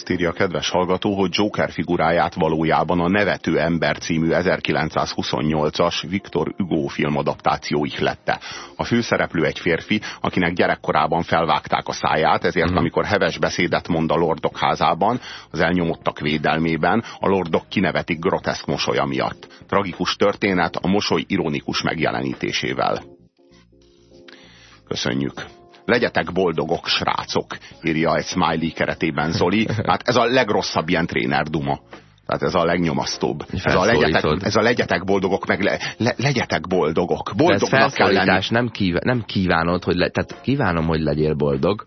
Azt írja a kedves hallgató, hogy Joker figuráját valójában a Nevető ember című 1928-as Viktor Hugo filmadaptáció ihlette. A főszereplő egy férfi, akinek gyerekkorában felvágták a száját, ezért mm. amikor heves beszédet mond a lordok házában, az elnyomottak védelmében, a lordok kinevetik groteszk mosolya miatt. Tragikus történet a mosoly ironikus megjelenítésével. Köszönjük! Legyetek boldogok, srácok, írja egy smiley keretében Zoli. Hát ez a legrosszabb ilyen tréner duma. Tehát ez a legnyomasztóbb. Ez a, legyetek, ez a legyetek boldogok, meg le, le, legyetek boldogok. Boldognak kell lenni. Nem, kíván, nem kívánod, hogy le, tehát kívánom, hogy legyél boldog,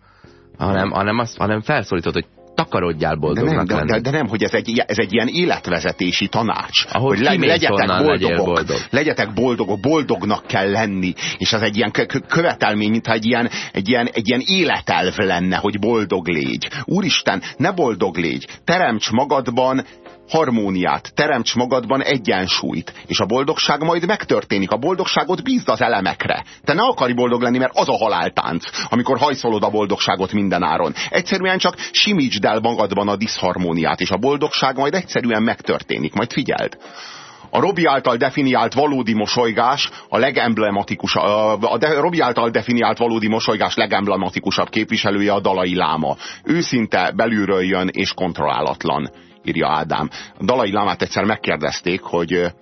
hanem, hanem, azt, hanem felszólítod, hogy takarodjál boldognak de nem, de, de, nem, hogy ez egy, ez egy ilyen életvezetési tanács. Ahogy hogy le, legyetek boldogok, boldog. legyetek boldogok, boldognak kell lenni. És ez egy ilyen követelmény, mintha egy ilyen, egy, ilyen, egy ilyen életelv lenne, hogy boldog légy. Úristen, ne boldog légy, teremts magadban harmóniát, teremts magadban egyensúlyt, és a boldogság majd megtörténik. A boldogságot bízd az elemekre. Te ne akarj boldog lenni, mert az a haláltánc, amikor hajszolod a boldogságot mindenáron. Egyszerűen csak simítsd el magadban a diszharmóniát, és a boldogság majd egyszerűen megtörténik. Majd figyeld a Robi által definiált valódi mosolygás a legemblematikusabb, a Robi által definiált valódi mosolygás legemblematikusabb képviselője a Dalai Láma. Őszinte, belülről jön és kontrollálatlan írja Ádám. A Dalai Lámát egyszer megkérdezték, hogy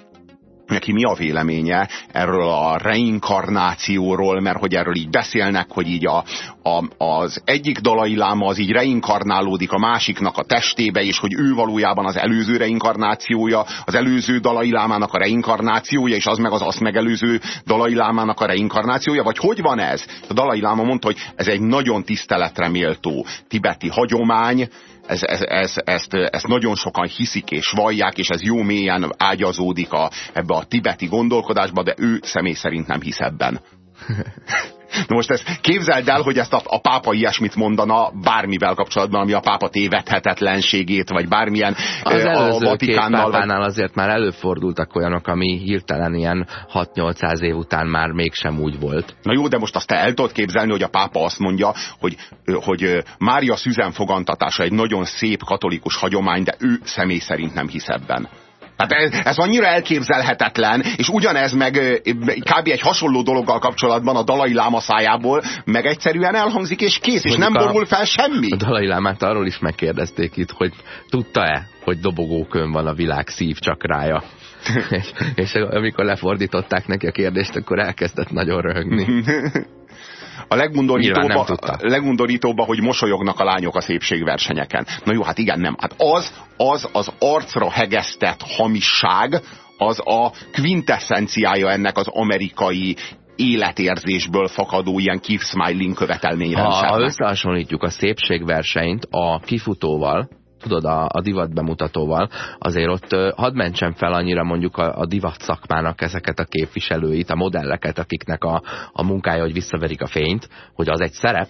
neki mi a véleménye erről a reinkarnációról, mert hogy erről így beszélnek, hogy így a, a, az egyik dalai láma az így reinkarnálódik a másiknak a testébe, és hogy ő valójában az előző reinkarnációja, az előző dalai lámának a reinkarnációja, és az meg az azt megelőző dalai lámának a reinkarnációja, vagy hogy van ez? A dalai láma mondta, hogy ez egy nagyon tiszteletre méltó tibeti hagyomány, ez, ez, ez, ezt, ezt nagyon sokan hiszik és vallják, és ez jó mélyen ágyazódik a, ebbe a tibeti gondolkodásba, de ő személy szerint nem hisz ebben. Na most ezt képzeld el, hogy ezt a, a pápa ilyesmit mondana bármivel kapcsolatban, ami a pápa tévedhetetlenségét, vagy bármilyen az a Vatikánnal. Vagy... azért már előfordultak olyanok, ami hirtelen ilyen 6-800 év után már mégsem úgy volt. Na jó, de most azt te el tudod képzelni, hogy a pápa azt mondja, hogy, hogy Mária szüzen fogantatása egy nagyon szép katolikus hagyomány, de ő személy szerint nem hisz ebben. Hát ez, ez annyira elképzelhetetlen, és ugyanez meg kb. egy hasonló dologgal kapcsolatban a Dalai Láma szájából, meg egyszerűen elhangzik, és kész, és nem borul fel semmi. A Dalai Lámát arról is megkérdezték itt, hogy tudta-e, hogy dobogókön van a világ szívcsakrája. és, és amikor lefordították neki a kérdést, akkor elkezdett nagyon röhögni. A legundorítóbb, a legundorítóbb, hogy mosolyognak a lányok a szépségversenyeken. Na jó, hát igen, nem. Hát az, az az arcra hegesztett hamisság, az a quintessenciája ennek az amerikai életérzésből fakadó ilyen keep smiling követelményrendszernek. Ha, ha összehasonlítjuk a szépségversenyt a kifutóval, tudod, a, a divat bemutatóval, azért ott hadd mentsem fel annyira mondjuk a, a divat szakmának ezeket a képviselőit, a modelleket, akiknek a, a munkája, hogy visszaverik a fényt, hogy az egy szerep,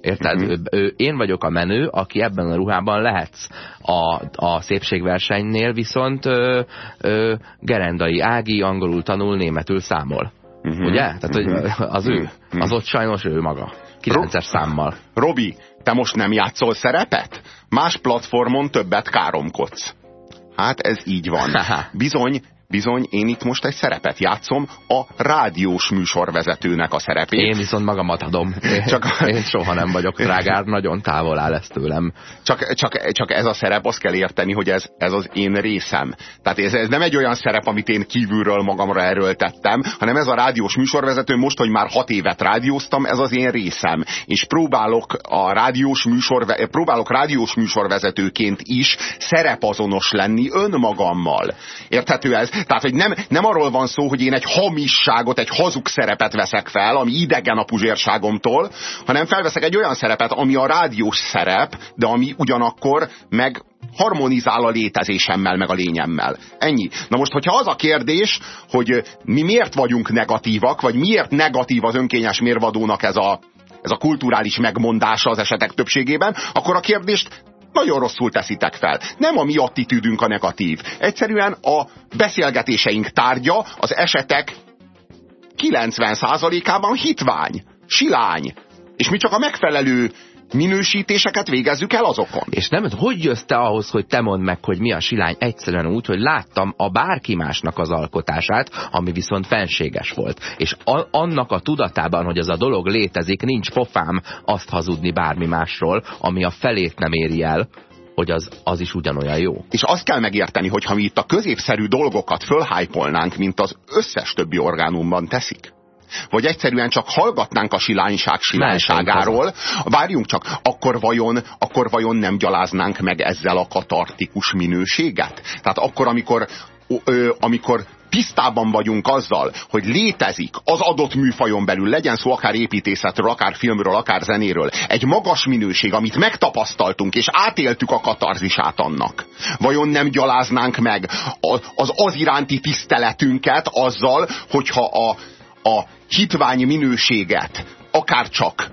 Érted? Mm -hmm. ő, én vagyok a menő, aki ebben a ruhában lehetsz. A, a szépségversenynél viszont ö, ö, Gerendai Ági angolul tanul, németül számol. Mm -hmm. Ugye? Tehát hogy mhm. az ő. Mhm. Az ott sajnos ő maga. 9-es számmal. Robi, te most nem játszol szerepet? Más platformon többet káromkodsz. Hát ez így van. Bizony, bizony én itt most egy szerepet játszom, a rádiós műsorvezetőnek a szerepét. Én viszont magamat adom. Csak, én soha nem vagyok drágár, nagyon távol áll ez tőlem. Csak, csak, csak ez a szerep, azt kell érteni, hogy ez, ez az én részem. Tehát ez, ez nem egy olyan szerep, amit én kívülről magamra erőltettem, hanem ez a rádiós műsorvezető, most, hogy már hat évet rádióztam, ez az én részem. És próbálok a rádiós műsor, próbálok rádiós műsorvezetőként is szerepazonos lenni önmagammal. Érthető ez? Tehát, hogy nem, nem arról van szó, hogy én egy hamisságot, egy hazug szerepet veszek fel, ami idegen a puzsérságomtól, hanem felveszek egy olyan szerepet, ami a rádiós szerep, de ami ugyanakkor meg harmonizál a létezésemmel, meg a lényemmel. Ennyi. Na most, hogyha az a kérdés, hogy mi miért vagyunk negatívak, vagy miért negatív az önkényes mérvadónak ez a, ez a kulturális megmondása az esetek többségében, akkor a kérdést nagyon rosszul teszitek fel. Nem a mi attitűdünk a negatív. Egyszerűen a beszélgetéseink tárgya az esetek 90%-ában hitvány, silány. És mi csak a megfelelő minősítéseket végezzük el azokon. És nem, hogy jössz te ahhoz, hogy te mondd meg, hogy mi a silány egyszerűen úgy, hogy láttam a bárki másnak az alkotását, ami viszont fenséges volt. És a, annak a tudatában, hogy az a dolog létezik, nincs pofám azt hazudni bármi másról, ami a felét nem éri el, hogy az, az is ugyanolyan jó. És azt kell megérteni, hogy ha mi itt a középszerű dolgokat fölhájpolnánk, mint az összes többi orgánumban teszik, vagy egyszerűen csak hallgatnánk a silányság silányságáról, várjunk csak, akkor vajon, akkor vajon nem gyaláznánk meg ezzel a katartikus minőséget? Tehát akkor, amikor, ö, amikor tisztában vagyunk azzal, hogy létezik az adott műfajon belül, legyen szó akár építészetről, akár filmről, akár zenéről, egy magas minőség, amit megtapasztaltunk, és átéltük a katarzisát annak. Vajon nem gyaláznánk meg az az iránti tiszteletünket azzal, hogyha a, a hitvány minőséget akár csak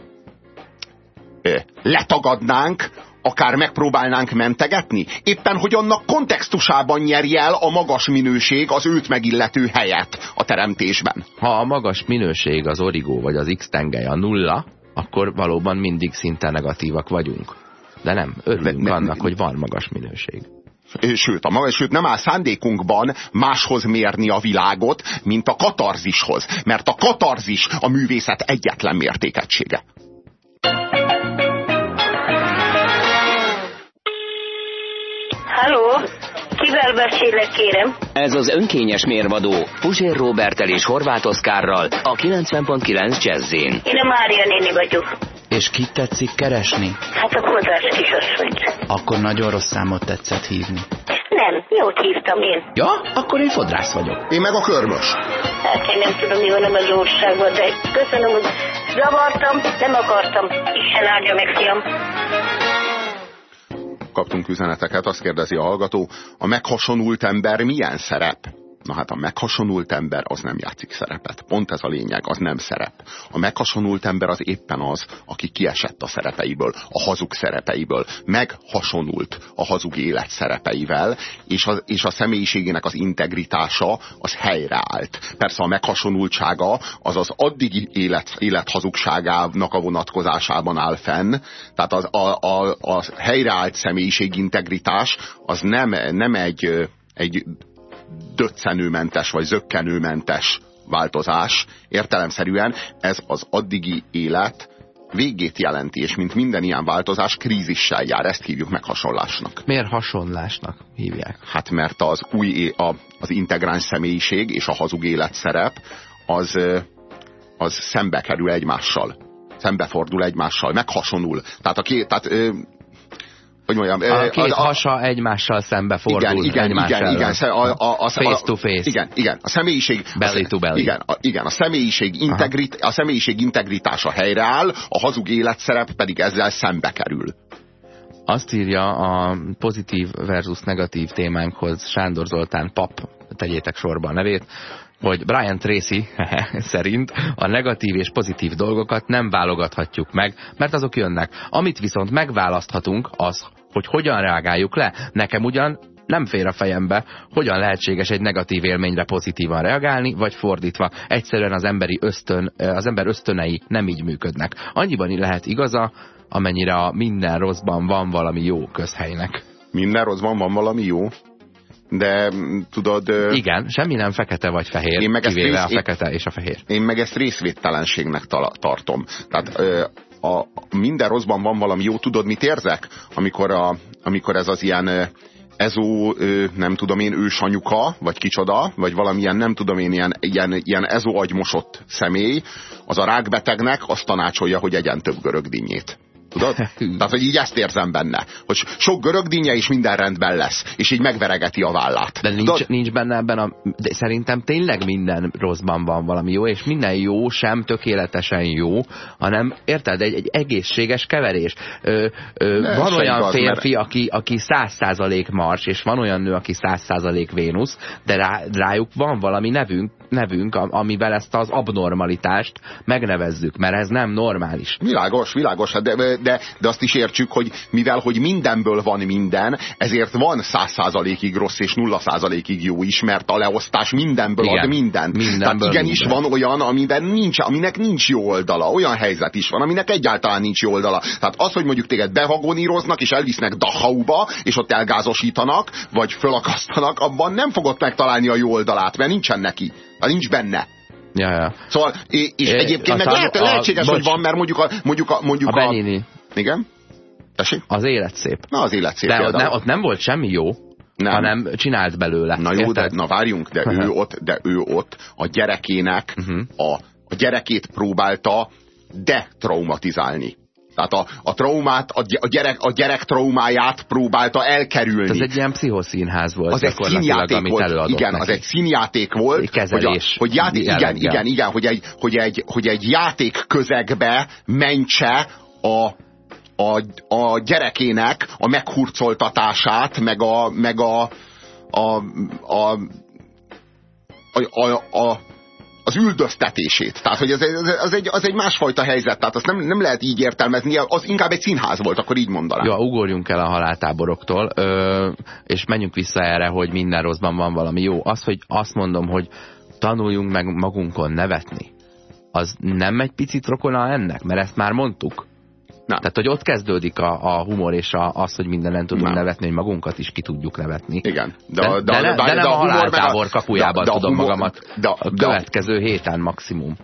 letagadnánk, akár megpróbálnánk mentegetni? Éppen, hogy annak kontextusában nyerje el a magas minőség az őt megillető helyet a teremtésben. Ha a magas minőség az origó vagy az x-tengely a nulla, akkor valóban mindig szinte negatívak vagyunk. De nem, örülünk de, annak, hogy van magas minőség. Sőt, a maga, sőt, nem áll szándékunkban máshoz mérni a világot, mint a katarzishoz. Mert a katarzis a művészet egyetlen mértékegysége. Halló? Kivel beszélek, kérem? Ez az önkényes mérvadó Puzsér Robertel és Horváth Oszkárral a 90.9 Jazzin. Én a Mária néni vagyok. És kit tetszik keresni? Hát a kodrás kisasszonyt. Akkor nagyon rossz számot tetszett hívni. Nem, jót hívtam én. Ja, akkor én fodrász vagyok. Én meg a körmös. Hát én nem tudom, mi van a az országban, de köszönöm, hogy zavartam, nem akartam. Isten áldja meg, fiam kaptunk üzeneteket, azt kérdezi a hallgató, a meghasonult ember milyen szerep? Na hát a meghasonult ember az nem játszik szerepet. Pont ez a lényeg, az nem szerep. A meghasonult ember az éppen az, aki kiesett a szerepeiből, a hazug szerepeiből, meghasonult a hazug élet szerepeivel, és a, és a személyiségének az integritása az helyreállt. Persze a meghasonultsága az az addigi élet, élet hazugságának a vonatkozásában áll fenn, tehát az, a, a, a helyreállt személyiség integritás az nem, nem egy, egy döccenőmentes vagy zöggenőmentes változás. Értelemszerűen ez az addigi élet végét jelenti, és mint minden ilyen változás krízissel jár. Ezt hívjuk meg hasonlásnak. Miért hasonlásnak hívják? Hát mert az új, a, az integráns személyiség és a hazug életszerep az, az szembe kerül egymással szembefordul egymással, meghasonul. Tehát, a két, tehát hogy mondjam, a két a, a, hasa egymással szembe fordul. Igen, igen, igen, igen. A, a, a, face to face. Igen, igen. A személyiség... Belly to belly. Igen, a, igen, a személyiség, integrit, a személyiség integritása helyreáll, a hazug életszerep pedig ezzel szembe kerül. Azt írja a pozitív versus negatív témánkhoz Sándor Zoltán pap, tegyétek sorba a nevét, hogy Brian Tracy szerint a negatív és pozitív dolgokat nem válogathatjuk meg, mert azok jönnek. Amit viszont megválaszthatunk, az, hogy hogyan reagáljuk le. Nekem ugyan nem fér a fejembe, hogyan lehetséges egy negatív élményre pozitívan reagálni, vagy fordítva. Egyszerűen az emberi ösztön, az ember ösztönei nem így működnek. Annyiban lehet igaza, amennyire a minden rosszban van valami jó közhelynek. Minden rosszban van valami jó? de tudod... Igen, semmi nem fekete vagy fehér, én meg kivéve rész, a fekete és a fehér. Én meg ezt részvédtelenségnek tartom. Tehát a, minden rosszban van valami jó, tudod, mit érzek? Amikor, a, amikor ez az ilyen ezó, nem tudom én, ősanyuka, vagy kicsoda, vagy valamilyen, nem tudom én, ilyen, ilyen, ilyen ezó agymosott személy, az a rákbetegnek azt tanácsolja, hogy egyen több görögdínyét. Tudod? Tehát, hogy így ezt érzem benne. Hogy sok görögdínje és minden rendben lesz. És így megveregeti a vállát. De nincs, nincs benne ebben a... De szerintem tényleg minden rosszban van valami jó, és minden jó sem tökéletesen jó, hanem érted, egy, egy egészséges keverés. Ö, ö, ne, van olyan igaz, férfi, mert... aki, aki száz százalék Mars, és van olyan nő, aki száz százalék Vénusz, de rá, rájuk van valami nevünk, nevünk, amivel ezt az abnormalitást megnevezzük, mert ez nem normális. Világos, világos, de, de, de azt is értsük, hogy mivel, hogy mindenből van minden, ezért van száz százalékig rossz és nulla százalékig jó is, mert a leosztás mindenből Igen, ad mindent. mindenből Tehát igenis minden. van olyan, amiben nincs, aminek nincs jó oldala. Olyan helyzet is van, aminek egyáltalán nincs jó oldala. Tehát az, hogy mondjuk téged bevagoníroznak, és elvisznek Dachauba, és ott elgázosítanak, vagy fölakasztanak, abban nem fogod megtalálni a jó oldalát, mert nincsen neki. Hát nincs benne. Ja, ja. Szóval, és É, egyébként meg aztán lehet, a- lehetséges, bocs. hogy van, mert mondjuk a... Mondjuk a, mondjuk A Benini, Igen? Tessék? az élet szép. Na, az élet szép De ott, ne, ott nem volt semmi jó, Nem. hanem csinált belőle. Na jó, de, na várjunk, de ő ott, de ő ott a gyerekének Mhm. a, a gyerekét próbálta detraumatizálni. Tehát a, a traumát, a, gy- a, gyerek, a gyerek traumáját próbálta elkerülni. Ez egy ilyen pszichoszínház volt az egy színjáték volt. Igen, neki. az egy színjáték volt. Egy kezelés Hogy, a, hogy játék, igen, igen, igen, hogy egy, hogy, egy, hogy egy játék közegbe mentse a, a, a gyerekének a meghurcoltatását, meg a, meg a, a, a, a, a, a az üldöztetését. Tehát, hogy ez, ez, az, egy, az egy másfajta helyzet. Tehát azt nem, nem lehet így értelmezni. Az inkább egy színház volt, akkor így mondanám. Jó, ugorjunk el a haláltáboroktól, ö, és menjünk vissza erre, hogy minden rosszban van valami jó. Az, hogy azt mondom, hogy tanuljunk meg magunkon nevetni, az nem egy picit rokona ennek? Mert ezt már mondtuk. Nem. Tehát, hogy ott kezdődik a, a humor és a, az, hogy mindenen tudunk Nem. nevetni, hogy magunkat is ki tudjuk nevetni. Igen. De, de, de, de, de nem a haláltábor kapujában de- de tudom humor- magamat. de- a de- következő héten maximum.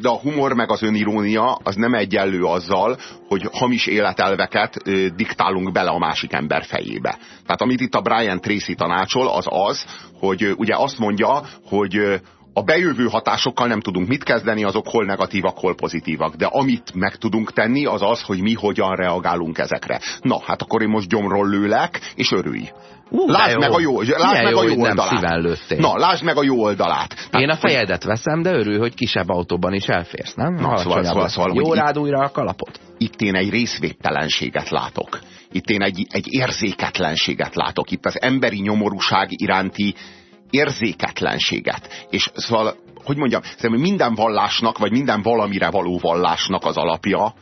de a humor meg az önirónia az nem egyenlő azzal, hogy hamis életelveket ö, diktálunk bele a másik ember fejébe. Tehát amit itt a Brian Tracy tanácsol, az az, hogy ö, ugye azt mondja, hogy ö, a bejövő hatásokkal nem tudunk mit kezdeni, azok hol negatívak, hol pozitívak. De amit meg tudunk tenni, az az, hogy mi hogyan reagálunk ezekre. Na, hát akkor én most gyomról lőlek, és örülj. De lásd jó. meg a jó, lásd Milyen meg jó, a jó hogy oldalát. Na, lásd meg a jó oldalát. Tehát, Én a fejedet veszem, de örül, hogy kisebb autóban is elférsz, nem? Na, szóval- szóval- szóval, Jó itt- rád újra a kalapot. itt én egy részvédtelenséget látok. Itt én egy, egy érzéketlenséget látok. Itt az emberi nyomorúság iránti érzéketlenséget. És szóval, hogy mondjam, szerintem minden vallásnak, vagy minden valamire való vallásnak az alapja,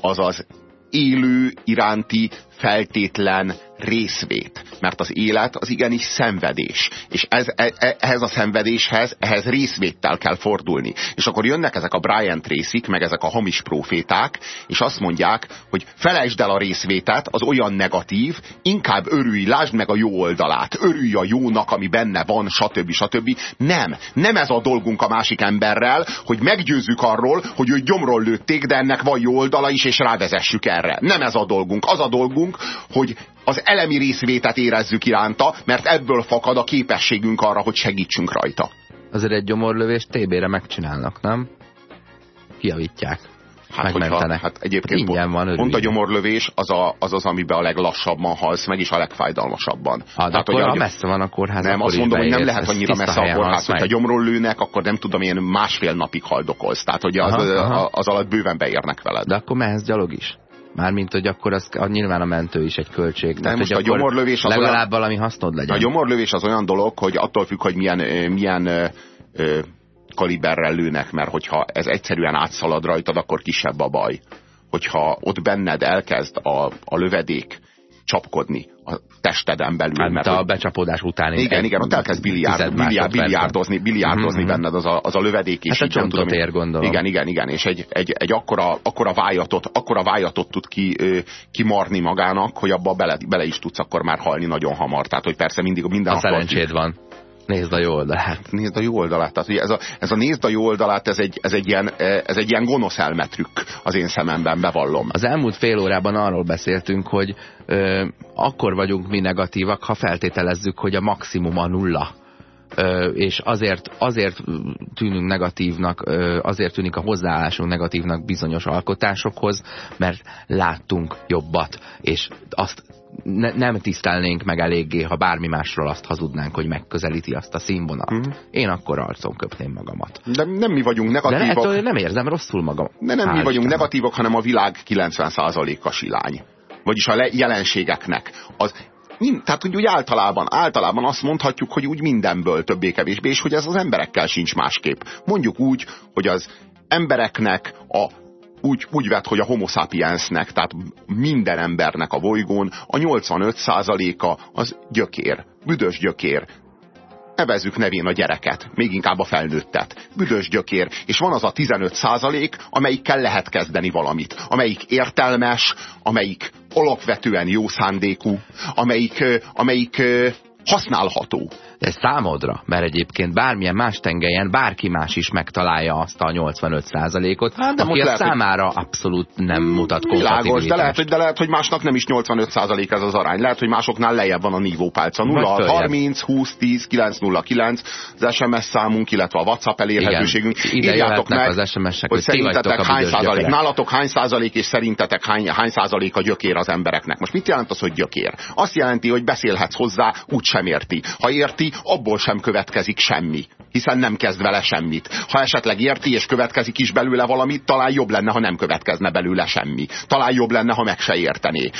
az az élő iránti feltétlen részvét. Mert az élet az igenis szenvedés. És ez, e, e- ehhez a szenvedéshez, ehhez részvéttel kell fordulni. És akkor jönnek ezek a Brian tracy meg ezek a hamis proféták, és azt mondják, hogy felejtsd el a részvétet, az olyan negatív, inkább örülj, lásd meg a jó oldalát, örülj a jónak, ami benne van, stb. stb. Nem, nem ez a dolgunk a másik emberrel, hogy meggyőzzük arról, hogy ő gyomról lőtték, de ennek van jó oldala is, és rávezessük erre. Nem ez a dolgunk. Az a dolgunk, hogy az elemi részvétet érezzük iránta, mert ebből fakad a képességünk arra, hogy segítsünk rajta. Azért egy gyomorlövést TB-re megcsinálnak, nem? Kiavítják. Megmentenek. hogyha- hát egyébként Ingyen pont, van, örülj. pont a gyomorlövés az, a, az az, amiben a leglassabban halsz meg, és a legfájdalmasabban. Hát akkor, hogy ha a- messze van a kórház, nem, azt is mondom, hogy nem lehet annyira messze a kórház, hogyha gyomról lőnek, akkor nem tudom, én másfél napig haldokolsz. Tehát, hogy az, Aha, aha. az, az alatt bőven beérnek veled. De akkor mehetsz gyalog is. Mármint, hogy akkor az, a, nyilván a mentő is egy költség. Tehát, most a gyomorlövés az Legalább olyan- valami hasznod legyen. A gyomorlövés az olyan dolog, hogy attól függ, hogy milyen, milyen ö, ö, kaliberrel lőnek, mert hogyha ez egyszerűen átszalad rajtad, akkor kisebb a baj. Hogyha ott benned elkezd a, a lövedék csapkodni a testeden belül. Hát, mert a hogy- becsapódás után. igen, igen, ott elkezd biliárd, biliárd, biliárdozni, biliárdozni Mhm, mhm. benned az a, az a lövedék. És Hát a csontot tudom, ér, gondolom. Igen, igen, igen, és egy, egy, egy akkora, akkora, vájatot, akkora vájatot tud ki, kimarni magának, hogy abba bele, bele is tudsz akkor már halni nagyon hamar. Tehát, hogy persze mindig minden A szerencséd van. Nézd a jó oldalát. nézd a jó oldalát. Tehát ugye ez a, ez a nézd a jó oldalát, ez egy, ez egy, ilyen, eh, ez egy ilyen gonosz elmetrükk az én szememben, bevallom. Az elmúlt fél órában arról beszéltünk, hogy ö, akkor vagyunk mi negatívak, ha feltételezzük, hogy a maximum a nulla. És azért, azért tűnünk negatívnak, azért tűnik a hozzáállásunk negatívnak bizonyos alkotásokhoz, mert láttunk jobbat, és azt ne, nem tisztelnénk meg eléggé, ha bármi másról azt hazudnánk, hogy megközelíti azt a színvonalat. Mhm. Én akkor arcon köpném magamat. De nem mi vagyunk De negatívak. ettől nem érzem rosszul magam. De nem mi vagyunk Istennek. negatívak, hanem a világ 90%-a silány. Vagyis a le- jelenségeknek. Az, mind, tehát hogy úgy általában, általában azt mondhatjuk, hogy úgy mindenből többé-kevésbé, és hogy ez az emberekkel sincs másképp. Mondjuk úgy, hogy az embereknek a úgy, úgy vett, hogy a homo sapiensnek, tehát minden embernek a bolygón a 85%-a az gyökér, büdös gyökér, nevezzük nevén a gyereket, még inkább a felnőttet. Büdös gyökér, és van az a 15 százalék, amelyikkel lehet kezdeni valamit. Amelyik értelmes, amelyik alapvetően jó szándékú, amelyik, amelyik használható. De számodra, mert egyébként bármilyen más tengelyen bárki más is megtalálja azt a 85%-ot, hát, de aki a lehet, számára hogy... abszolút nem mutat Világos, de lehet, hogy, de lehet, hogy másnak nem is 85% ez az arány. Lehet, hogy másoknál lejjebb van a nívópálca. 0 30 20 10 909 az SMS számunk, illetve a WhatsApp elérhetőségünk. Igen, Írjátok meg, az SMS-ek, hogy, hogy szerintetek hány százalék, gyökerek. nálatok hány százalék, és szerintetek hány, hány százalék a gyökér az embereknek. Most mit jelent az, hogy gyökér? Azt jelenti, hogy beszélhetsz hozzá, úgysem érti. Ha érti, abból sem következik semmi, hiszen nem kezd vele semmit. Ha esetleg érti és következik is belőle valamit, talán jobb lenne, ha nem következne belőle semmi. Talán jobb lenne, ha meg se értené.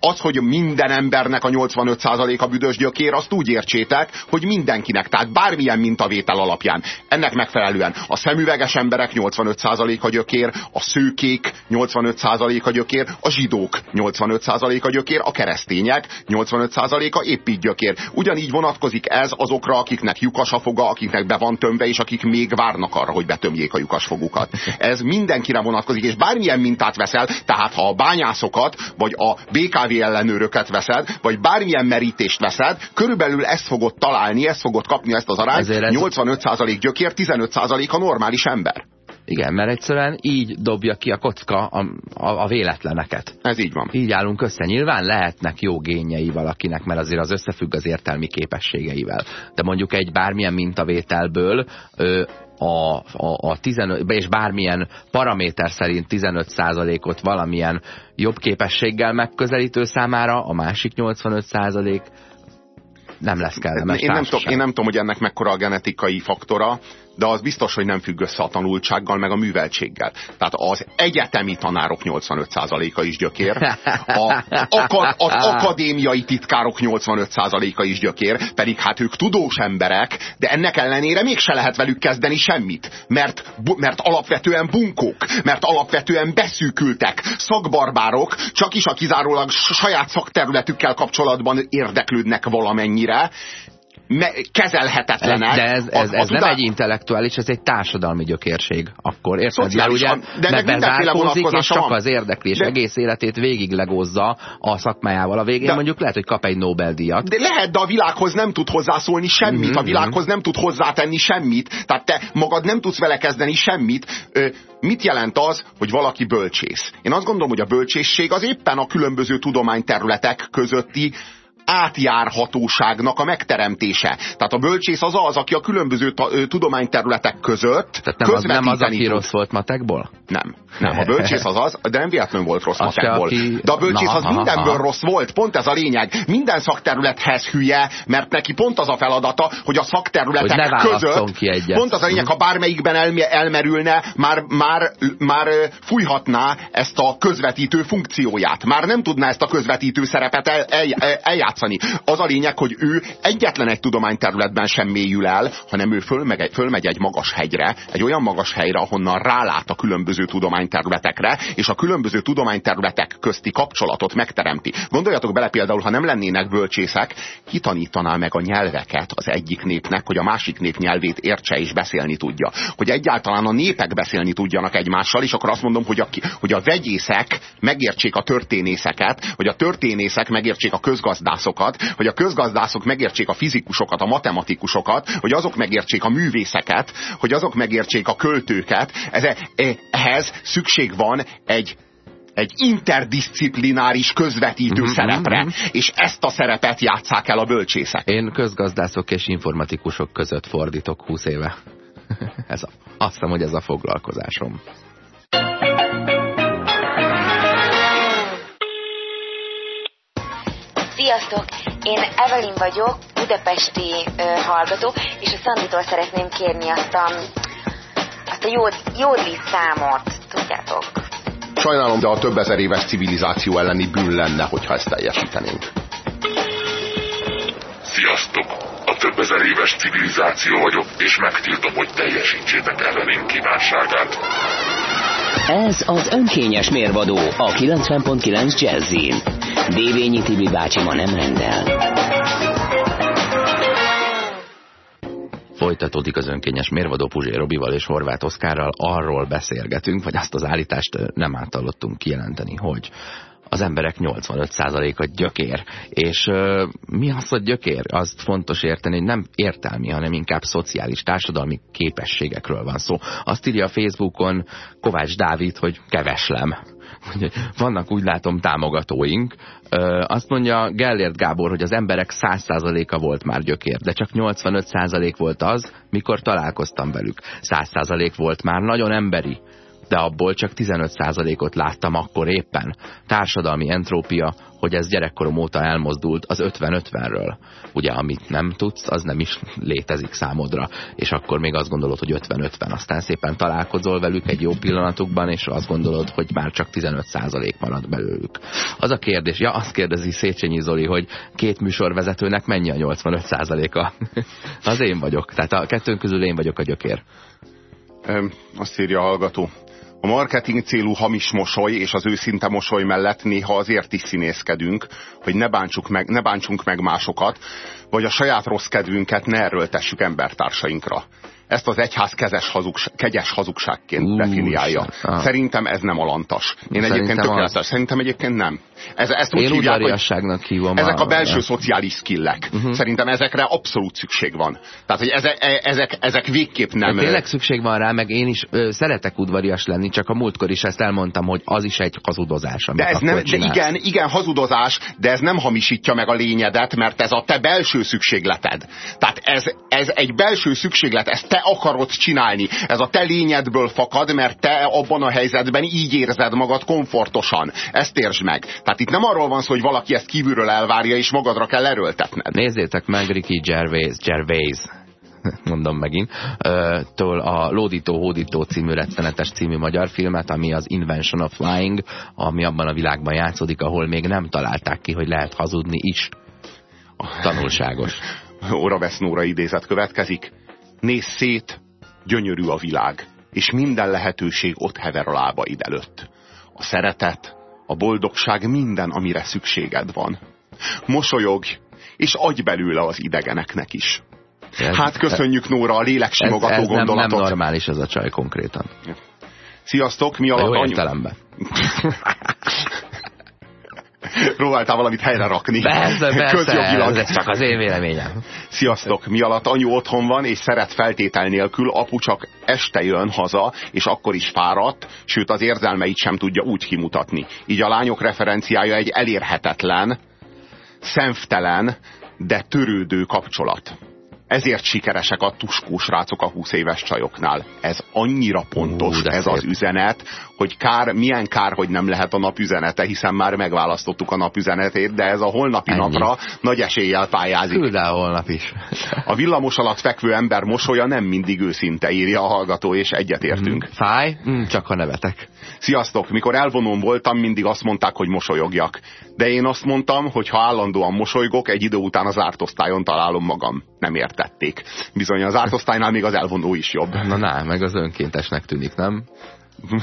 Az, hogy minden embernek a 85%-a büdös gyökér, azt úgy értsétek, hogy mindenkinek, tehát bármilyen mintavétel alapján. Ennek megfelelően a szemüveges emberek 85%-a gyökér, a szőkék 85%-a gyökér, a zsidók 85%-a gyökér, a keresztények 85%-a épp gyökér. Ugyanígy vonatkozik ez azokra, akiknek lyukas a foga, akiknek be van tömve, és akik még várnak arra, hogy betömjék a lyukas fogukat. Ez mindenkire vonatkozik, és bármilyen mintát veszel, tehát ha a bányászokat, vagy a BKV ellenőröket veszed, vagy bármilyen merítést veszed, körülbelül ezt fogod találni, ezt fogod kapni ezt az arányt, ez... 85% gyökér, 15% a normális ember. Igen, mert egyszerűen így dobja ki a kocka a, a, a véletleneket. Ez így van. Így állunk össze. Nyilván lehetnek jó génjei valakinek, mert azért az összefügg az értelmi képességeivel. De mondjuk egy bármilyen mintavételből ö, a, a, a 15, és bármilyen paraméter szerint 15%-ot valamilyen jobb képességgel megközelítő számára, a másik 85% nem lesz kellemes. Én nem, tudom, én nem tudom, hogy ennek mekkora a genetikai faktora, de az biztos, hogy nem függ össze a tanultsággal, meg a műveltséggel. Tehát az egyetemi tanárok 85%-a is gyökér, a, akad, az akadémiai titkárok 85%-a is gyökér, pedig hát ők tudós emberek, de ennek ellenére mégse lehet velük kezdeni semmit, mert, mert alapvetően bunkók, mert alapvetően beszűkültek, szakbarbárok, csak is a kizárólag saját szakterületükkel kapcsolatban érdeklődnek valamennyire, kezelhetetlenek. De ez, ez, ez nem egy intellektuális, ez egy társadalmi gyökérség. Akkor érted? Mert ugye de meg bezárkózik, és csak az érdekli, és de... egész életét végig legózza a szakmájával. A végén de... mondjuk lehet, hogy kap egy Nobel-díjat. De lehet, de a világhoz nem tud hozzászólni semmit. Mm -hmm. A mhm. világhoz nem tud hozzátenni semmit. Tehát te magad nem tudsz vele kezdeni semmit. Ö, mit jelent az, hogy valaki bölcsész? Én azt gondolom, hogy a bölcsészség az éppen a különböző tudományterületek közötti átjárhatóságnak a megteremtése. Tehát a bölcsész az az, aki a különböző tudományterületek között Tehát nem az, nem az, aki rossz volt matekból? Nem. Nem, a bölcsész az az, de nem véletlenül volt rossz az matekból. Aki... De a bölcsész az mindenből rossz volt, pont ez a lényeg. Minden szakterülethez hülye, mert neki pont az a feladata, hogy a szakterületek hogy között, ki egyet. pont az a lényeg, ha bármelyikben elme, elmerülne, már, már, már fújhatná ezt a közvetítő funkcióját. Már nem tudná ezt a közvetítő szerepet el, el, el, eljátszani játszani. Az a lényeg, hogy ő egyetlen egy tudományterületben sem mélyül el, hanem ő fölmegy, fölmegy egy magas hegyre, egy olyan magas helyre, ahonnan rálát a különböző tudományterületekre, és a különböző tudományterületek közti kapcsolatot megteremti. Gondoljatok bele például, ha nem lennének bölcsészek, kitanítaná meg a nyelveket az egyik népnek, hogy a másik nép nyelvét értse és beszélni tudja. Hogy egyáltalán a népek beszélni tudjanak egymással, és akkor azt mondom, hogy a, hogy a vegyészek megértsék a történészeket, hogy a történészek megértsék a közgazdász közgazdászokat, hogy a közgazdászok megértsék a fizikusokat, a matematikusokat, hogy azok megértsék a művészeket, hogy azok megértsék a költőket. Ez, e, ehhez szükség van egy egy interdisziplináris közvetítő mm -hmm, szerepre, mm -hmm. és ezt a szerepet játszák el a bölcsészek. Én közgazdászok és informatikusok között fordítok 20 éve. ez a, azt hiszem, hogy ez a foglalkozásom. Sziasztok! Én Evelyn vagyok, budapesti ö, hallgató, és a Szanditól szeretném kérni azt a, azt a jód, jódli számot, tudjátok? Sajnálom, de a több ezer éves civilizáció elleni bűn lenne, hogyha ezt teljesítenénk. Sziasztok! A több ezer éves civilizáció vagyok, és megtiltom, hogy teljesítsétek ellenünk kívánságát. Ez az önkényes mérvadó a 90.9 Jazzin. Dévényi Tibi bácsi ma nem rendel. Folytatódik az önkényes mérvadó Puzsé Robival és Horváth Oszkárral. Arról beszélgetünk, vagy azt az állítást nem átallottunk kijelenteni, hogy az emberek 85%-a gyökér. És uh, mi az, hogy gyökér? Azt fontos érteni, hogy nem értelmi, hanem inkább szociális, társadalmi képességekről van szó. Azt írja a Facebookon Kovács Dávid, hogy keveslem. Vannak úgy látom támogatóink. Ö, azt mondja Gellért Gábor, hogy az emberek 100%-a volt már gyökér, de csak 85% volt az, mikor találkoztam velük. 100% volt már nagyon emberi, de abból csak 15%-ot láttam akkor éppen. Társadalmi entrópia, hogy ez gyerekkorom óta elmozdult az 50-50-ről. Ugye, amit nem tudsz, az nem is létezik számodra, és akkor még azt gondolod, hogy 50-50. Aztán szépen találkozol velük egy jó pillanatukban, és azt gondolod, hogy már csak 15% marad belőlük. Az a kérdés, ja, azt kérdezi Széchenyi Zoli, hogy két műsorvezetőnek mennyi a 85%-a? az én vagyok. Tehát a kettőnk közül én vagyok a gyökér. Azt írja a hallgató. A marketing célú hamis mosoly és az őszinte mosoly mellett néha azért is színészkedünk, hogy ne, bántsuk meg, ne bántsunk meg másokat, vagy a saját rossz kedvünket ne erőltessük embertársainkra ezt az egyház kezes hazugság, kegyes hazugságként uh, definiálja. Ah. Szerintem ez nem alantas. Én Szerintem egyébként tökéletes. Az... Szerintem egyébként nem. Ez, ezt úgy Én hívják, hogy hívom. Ezek a, a belső szociális skillek. Uh -huh. Szerintem ezekre abszolút szükség van. Tehát, hogy ezek, e- ezek, ezek végképp nem... De tényleg szükség van rá, meg én is ö, szeretek udvarias lenni, csak a múltkor is ezt elmondtam, hogy az is egy hazudozás. De ez nem, de igen, igen, hazudozás, de ez nem hamisítja meg a lényedet, mert ez a te belső szükségleted. Tehát ez, ez egy belső szükséglet, ez te akarod csinálni. Ez a te lényedből fakad, mert te abban a helyzetben így érzed magad komfortosan. Ezt értsd meg. Tehát itt nem arról van szó, hogy valaki ezt kívülről elvárja, és magadra kell erőltetned. Nézzétek meg Ricky Gervais, Gervais mondom megint, től a Lódító Hódító című rettenetes című magyar filmet, ami az Invention of Flying, ami abban a világban játszódik, ahol még nem találták ki, hogy lehet hazudni is. Tanulságos. Óra Nóra idézet következik. Nézz szét, gyönyörű a világ, és minden lehetőség ott hever a lábaid előtt. A szeretet, a boldogság minden, amire szükséged van. Mosolyogj, és adj belőle az idegeneknek is. Ez, hát köszönjük Nóra a léleksimogató ez, ez gondolatot. Nem, nem normális ez a csaj konkrétan. Sziasztok, mi alatt... Jó értelemben. Próbáltál valamit helyre rakni. Persze, persze, ez csak az én véleményem. Sziasztok, mi alatt anyu otthon van, és szeret feltétel nélkül, apu csak este jön haza, és akkor is fáradt, sőt az érzelmeit sem tudja úgy kimutatni. Így a lányok referenciája egy elérhetetlen, szemtelen, de törődő kapcsolat. Ezért sikeresek a tuskós rácok a 20 éves csajoknál. Ez annyira pontos, Ú, ez szép. az üzenet, hogy kár, milyen kár, hogy nem lehet a nap üzenete, hiszen már megválasztottuk a nap üzenetét, de ez a holnapi Ennyi. napra nagy eséllyel pályázik. Küld el holnap is. a villamos alatt fekvő ember mosolya nem mindig őszinte, írja a hallgató, és egyetértünk. Mm, fáj? Mm, csak ha nevetek. Sziasztok! Mikor elvonom voltam, mindig azt mondták, hogy mosolyogjak. De én azt mondtam, hogy ha állandóan mosolygok, egy idő után az ártosztályon találom magam. Nem értették. Bizony az ártosztálynál még az elvonó is jobb. Na, na, meg az önkéntesnek tűnik, nem?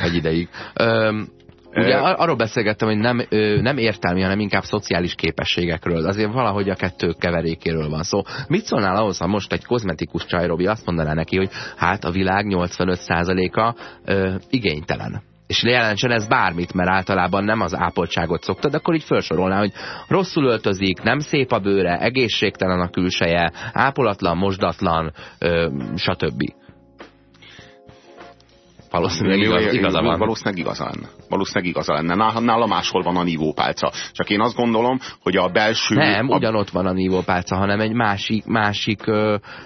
Egy ideig. Öm, Ugye arról beszélgettem, hogy nem, nem értelmi, hanem inkább szociális képességekről. Azért valahogy a kettő keverékéről van szó. Mit szólnál ahhoz, ha most egy kozmetikus csaj Robi azt mondaná neki, hogy hát a világ 85%-a igénytelen és jelentsen ez bármit, mert általában nem az ápoltságot szoktad, akkor így felsorolná, hogy rosszul öltözik, nem szép a bőre, egészségtelen a külseje, ápolatlan, mosdatlan, ö, stb. Valószínűleg igaz, igaza van. Valószínűleg igaza lenne. Valószínűleg igaza lenne. Nála máshol van a nívópálca. Csak én azt gondolom, hogy a belső... Nem, a... ugyanott van a nívópálca, hanem egy másik, másik,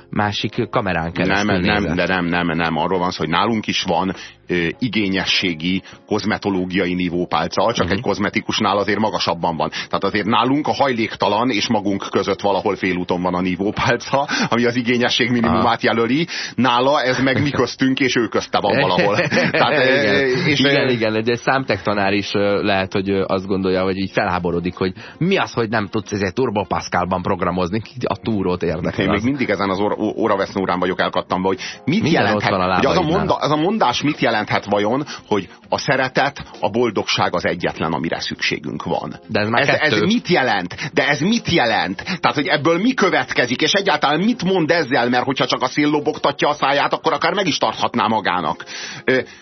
másik kamerán keresztül Nem, nem, de nem, nem, nem. Arról van szó, hogy nálunk is van ö, igényességi, kozmetológiai nívópálca, csak Mhm. egy kozmetikusnál azért magasabban van. Tehát azért nálunk a hajléktalan és magunk között valahol félúton van a nívópálca, ami az igényesség minimumát jelöli. Nála ez meg mi köztünk, és ő közte van valahol. Tehát, igen, és, igen, igen, de egy számtektanár is lehet, hogy azt gondolja, hogy így felháborodik, hogy mi az, hogy nem tudsz ezért Turbo Pascalban programozni, a túrót érdekel. Én még mindig ezen az óra- óravesznórán vagyok elkattamva, hogy mit Minden jelenthet, hogy az a, monda, az a mondás mit jelenthet vajon, hogy a szeretet, a boldogság az egyetlen, amire szükségünk van. De ez már ez, kettő. ez mit jelent? De ez mit jelent? Tehát, hogy ebből mi következik, és egyáltalán mit mond ezzel, mert hogyha csak a szél lobogtatja a száját, akkor akár meg is tarthatná magának.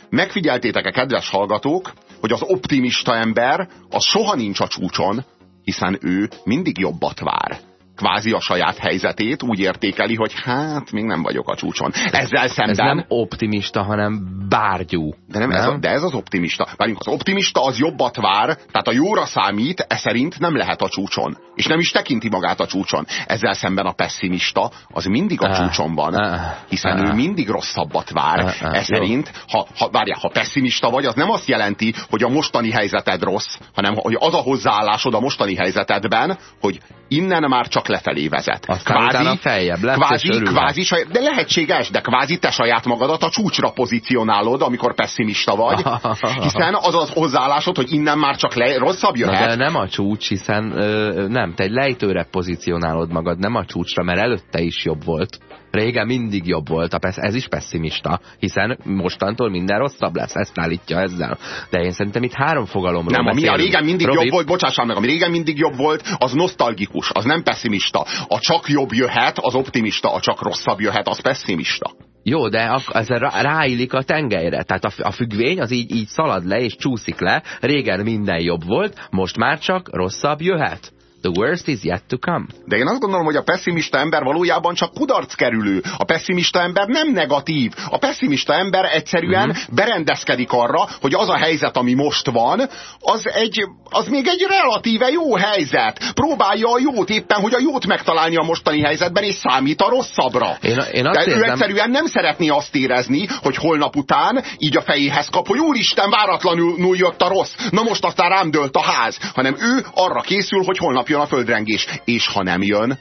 Megfigyeltétek-e, kedves hallgatók, hogy az optimista ember az soha nincs a csúcson, hiszen ő mindig jobbat vár. Kvázi a saját helyzetét úgy értékeli, hogy hát, még nem vagyok a csúcson. Ezzel szemben... Ez nem optimista, hanem bárgyú. De, nem, Ez a, de ez az optimista. Várjunk, az optimista az jobbat vár, tehát a jóra számít, e szerint nem lehet a csúcson. És nem is tekinti magát a csúcson. Ezzel szemben a pessimista az mindig a Ah, csúcson van. ah, Hiszen ah. ő mindig rosszabbat vár. Ah, ah, E szerint, ha, ha, várjál, ha pessimista vagy, az nem azt jelenti, hogy a mostani helyzeted rossz, hanem hogy az a hozzáállásod a mostani helyzetedben, hogy innen már csak lefelé vezet. Aztán utána feljebb lesz, kvázi, és kvázi saját, de lehetséges, de kvázi te saját magadat a csúcsra pozícionálod, amikor pessimista vagy, hiszen az az hozzáállásod, hogy innen már csak le, rosszabb Na, jöhet. de nem a csúcs, hiszen ö, nem, te egy lejtőre pozícionálod magad, nem a csúcsra, mert előtte is jobb volt. Régen mindig jobb volt, a pesz- ez is pessimista, hiszen mostantól minden rosszabb lesz, ezt állítja ezzel. De én szerintem itt három fogalomról Nem, ami a beszélünk. régen mindig Robi, jobb volt, bocsássál meg, ami régen mindig jobb volt, az nosztalgikus, az nem pessimista. A csak jobb jöhet, az optimista, a csak rosszabb jöhet, az pessimista. Jó, de ez rá, ráillik a tengelyre. Tehát a, a függvény az így, így szalad le és csúszik le. Régen minden jobb volt, most már csak rosszabb jöhet. The worst is yet to come. De én azt gondolom, hogy a pessimista ember valójában csak kudarc kerülő. A pessimista ember nem negatív. A pessimista ember egyszerűen Mhm. berendezkedik arra, hogy az a helyzet, ami most van, az, egy, az még egy relatíve jó helyzet. Próbálja a jót éppen, hogy a jót megtalálni a mostani helyzetben, és számít a rosszabbra. Én, én azt De ő érzem, egyszerűen nem szeretné azt érezni, hogy holnap után így a fejéhez kap, hogy úristen, váratlanul jött a rossz, na most aztán rám dőlt a ház, hanem ő arra készül, hogy holnap jön a földrengés, és ha nem jön,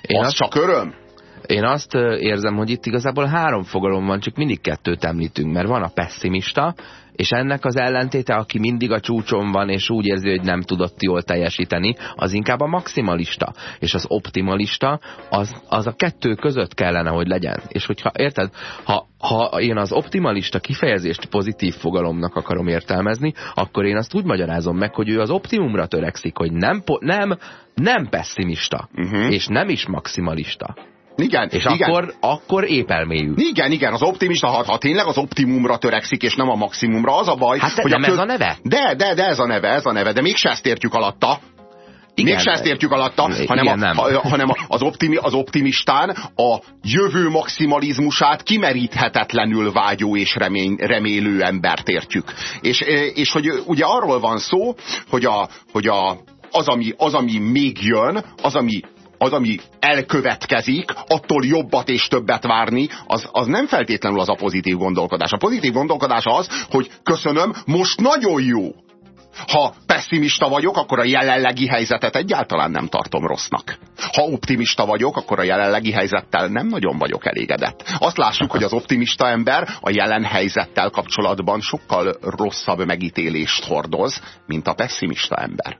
én az azt, csak öröm. Én azt érzem, hogy itt igazából három fogalom van, csak mindig kettőt említünk, mert van a pessimista, és ennek az ellentéte, aki mindig a csúcson van, és úgy érzi, hogy nem tudott jól teljesíteni, az inkább a maximalista. És az optimalista, az, az a kettő között kellene, hogy legyen. És hogyha, érted, ha, ha én az optimalista kifejezést pozitív fogalomnak akarom értelmezni, akkor én azt úgy magyarázom meg, hogy ő az optimumra törekszik, hogy nem, nem, nem pessimista, Uh-huh. és nem is maximalista. Igen, És igen. akkor, akkor épp elmélyül. Igen, igen, az optimista, ha, ha tényleg az optimumra törekszik, és nem a maximumra, az a baj, Hát hogy nem a ez a neve? De, de, de ez a neve, ez a neve, de mégse ezt értjük alatta. Igen. Mégse ezt értjük alatta, Igen, hanem, a, nem. ha, hanem az, optimi, az optimistán a jövő maximalizmusát kimeríthetetlenül vágyó és remény, remélő embert értjük. És, és hogy ugye arról van szó, hogy, a, hogy a, az, ami, az, ami még jön, az, ami az, ami elkövetkezik, attól jobbat és többet várni, az, az nem feltétlenül az a pozitív gondolkodás. A pozitív gondolkodás az, hogy köszönöm, most nagyon jó. Ha pessimista vagyok, akkor a jelenlegi helyzetet egyáltalán nem tartom rossznak. Ha optimista vagyok, akkor a jelenlegi helyzettel nem nagyon vagyok elégedett. Azt lássuk, hogy az optimista ember a jelen helyzettel kapcsolatban sokkal rosszabb megítélést hordoz, mint a pessimista ember.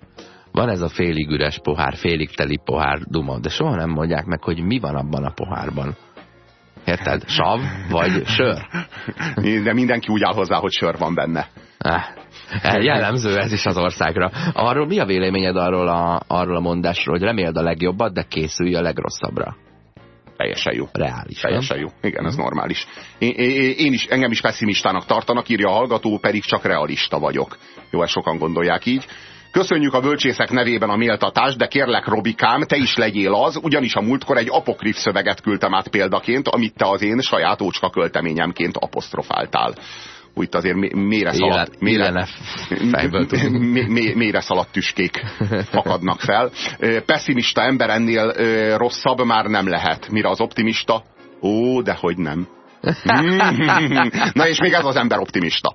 Van ez a félig üres pohár, félig teli pohár duma, de soha nem mondják meg, hogy mi van abban a pohárban. Érted? Sav vagy sör? De mindenki úgy áll hozzá, hogy sör van benne. Eh, jellemző ez is az országra. Arról mi a véleményed arról a, arról a mondásról, hogy reméld a legjobbat, de készülj a legrosszabbra? Teljesen jó. Reális, Teljesen jó. Igen, ez normális. Én, én, én is, engem is pessimistának tartanak, írja a hallgató, pedig csak realista vagyok. Jó, ezt sokan gondolják így. Köszönjük a bölcsészek nevében a méltatást, de kérlek, Robikám, te is legyél az, ugyanis a múltkor egy apokrif szöveget küldtem át példaként, amit te az én saját ócska költeményemként apostrofáltál. Úgy azért mé- mélyre szaladt, mélyre, mélyre szaladt tüskék fakadnak fel. Pessimista ember ennél rosszabb már nem lehet. Mire az optimista? Ó, de hogy nem. Na és még ez az ember optimista.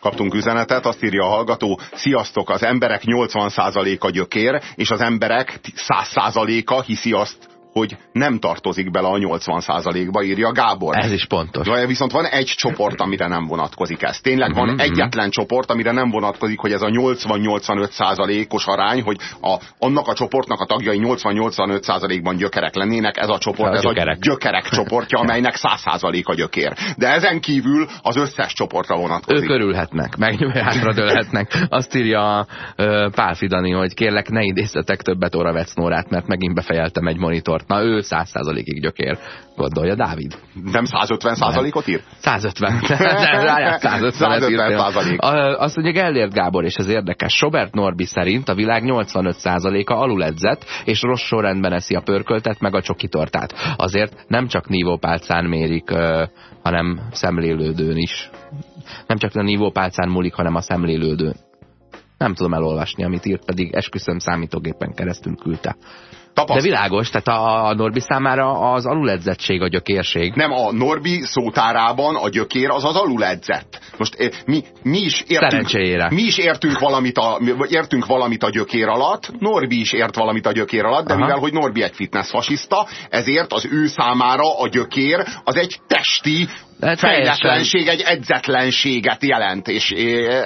Kaptunk üzenetet, azt írja a hallgató, sziasztok, az emberek 80%-a gyökér, és az emberek 100%-a hiszi azt, hogy nem tartozik bele a 80%-ba, írja Gábor. Ez is pontos. De viszont van egy csoport, amire nem vonatkozik ez. Tényleg van Mhm, egyetlen csoport, amire nem vonatkozik, hogy ez a 80-85%-os arány, hogy a, annak a csoportnak a tagjai 80-85%-ban gyökerek lennének, ez a csoport, A ez gyökerek. a gyökerek csoportja, amelynek 100% a gyökér. De ezen kívül az összes csoportra vonatkozik. Ők örülhetnek, meg hátradőlhetnek. Azt írja ö, Pál Fidani, hogy kérlek ne idézzetek többet Oravec Nórát, mert megint befejeltem egy monitort. Na ő 100%-ig gyökér. Gondolja Dávid. Nem 150%-ot ír? 150. Nem, várjál, 150 150%. A- Azt mondja Gellért Gábor, és ez érdekes. Robert Norbi szerint a világ 85%-a alul edzett, és rossz sorrendben eszi a pörköltet, meg a csokitortát. Azért nem csak nívópálcán mérik, hanem szemlélődőn is. Nem csak a nívópálcán múlik, hanem a szemlélődőn. Nem tudom elolvasni, amit írt, pedig esküszöm számítógépen keresztül küldte. De Tapaszt... világos, tehát a, a Norbi számára az aluledzettség a gyökérség. Nem, a Norbi szótárában a gyökér az az aluledzett. Most eh, mi, mi is értünk, mi is értünk valamit, a, értünk valamit a gyökér alatt, Norbi is ért valamit a gyökér alatt, de Aha. mivel, hogy Norbi egy fitness fasiszta, ezért az ő számára a gyökér az egy testi De fejletlenség, egy edzetlenséget jelent, és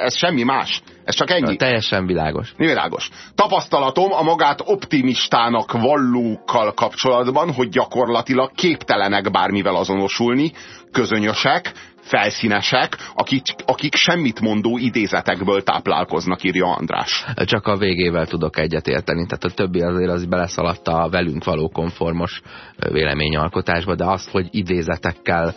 ez semmi más. Ez csak ennyi. Teljesen világos. Világos. Tapasztalatom a magát optimistának vallókkal kapcsolatban, hogy gyakorlatilag képtelenek bármivel azonosulni, közönösek, felszínesek, akik, akik semmit mondó idézetekből táplálkoznak, írja András. Csak a végével tudok egyetérteni, tehát a többi azért az beleszaladt a velünk való konformos véleményalkotásba, de azt, hogy idézetekkel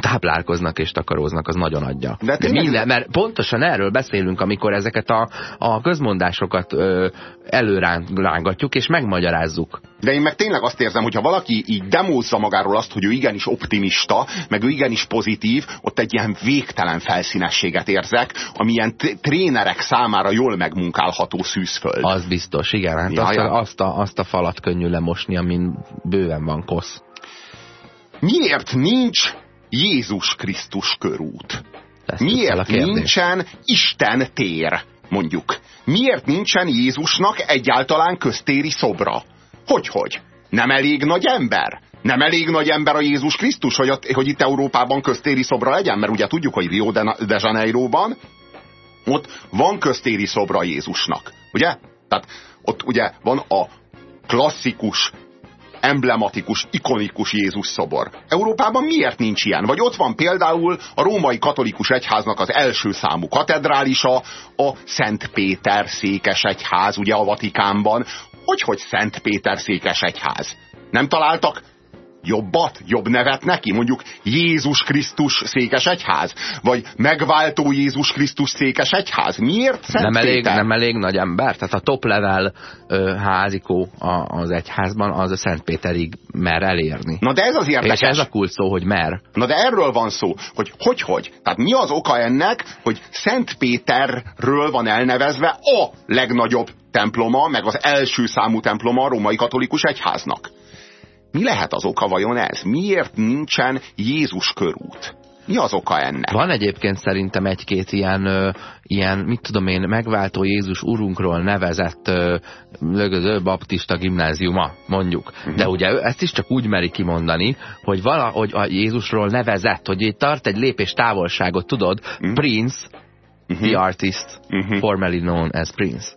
táplálkoznak és takaróznak, az nagyon adja. De tényleg- minden, mert pontosan erről beszélünk, amikor ezeket a, a közmondásokat ö, előrángatjuk és megmagyarázzuk. De én meg tényleg azt érzem, hogyha valaki így demózza magáról azt, hogy ő igenis optimista, meg ő igenis pozitív, ott egy ilyen végtelen felszínességet érzek, ami ilyen t- trénerek számára jól megmunkálható szűzföld. Az biztos, igen. Hát Ja, azt, ja. A, azt, a, azt a falat könnyű lemosni, amin bőven van kosz. Miért nincs Jézus Krisztus körút? A Miért nincsen Isten tér, mondjuk? Miért nincsen Jézusnak egyáltalán köztéri szobra? Hogyhogy? Nem elég nagy ember? Nem elég nagy ember a Jézus Krisztus, hogy, ott, hogy itt Európában köztéri szobra legyen? Mert ugye tudjuk, hogy Rio de Janeiroban ott van köztéri szobra Jézusnak. Ugye? Tehát ott ugye van a klasszikus emblematikus, ikonikus Jézus szobor. Európában miért nincs ilyen? Vagy ott van például a római katolikus egyháznak az első számú katedrálisa, a Szent Péter székes egyház, ugye a Vatikánban. Hogy, hogy Szent Péter székes egyház? Nem találtak jobbat, jobb nevet neki? Mondjuk Jézus Krisztus székes egyház? Vagy megváltó Jézus Krisztus székes egyház? Miért Szent nem elég, Péter? nem elég nagy ember? Tehát a top level ö, házikó a, az egyházban az a Szentpéterig mer elérni. Na de ez az érdekes. És ez a kult szó, hogy mer. Na de erről van szó, hogy hogy, hogy. Tehát mi az oka ennek, hogy Szent Péterről van elnevezve a legnagyobb temploma, meg az első számú temploma a római katolikus egyháznak. Mi lehet az oka vajon ez? Miért nincsen Jézus körút? Mi az oka ennek? Van egyébként szerintem egy-két ilyen, ö, ilyen, mit tudom én, megváltó Jézus urunkról nevezett ö, lögödő baptista gimnáziuma, mondjuk. Mhm. De ugye ezt is csak úgy meri kimondani, hogy valahogy a Jézusról nevezett, hogy itt tart egy lépés távolságot, tudod, Prince, the artist, Mhm. formerly known as Prince.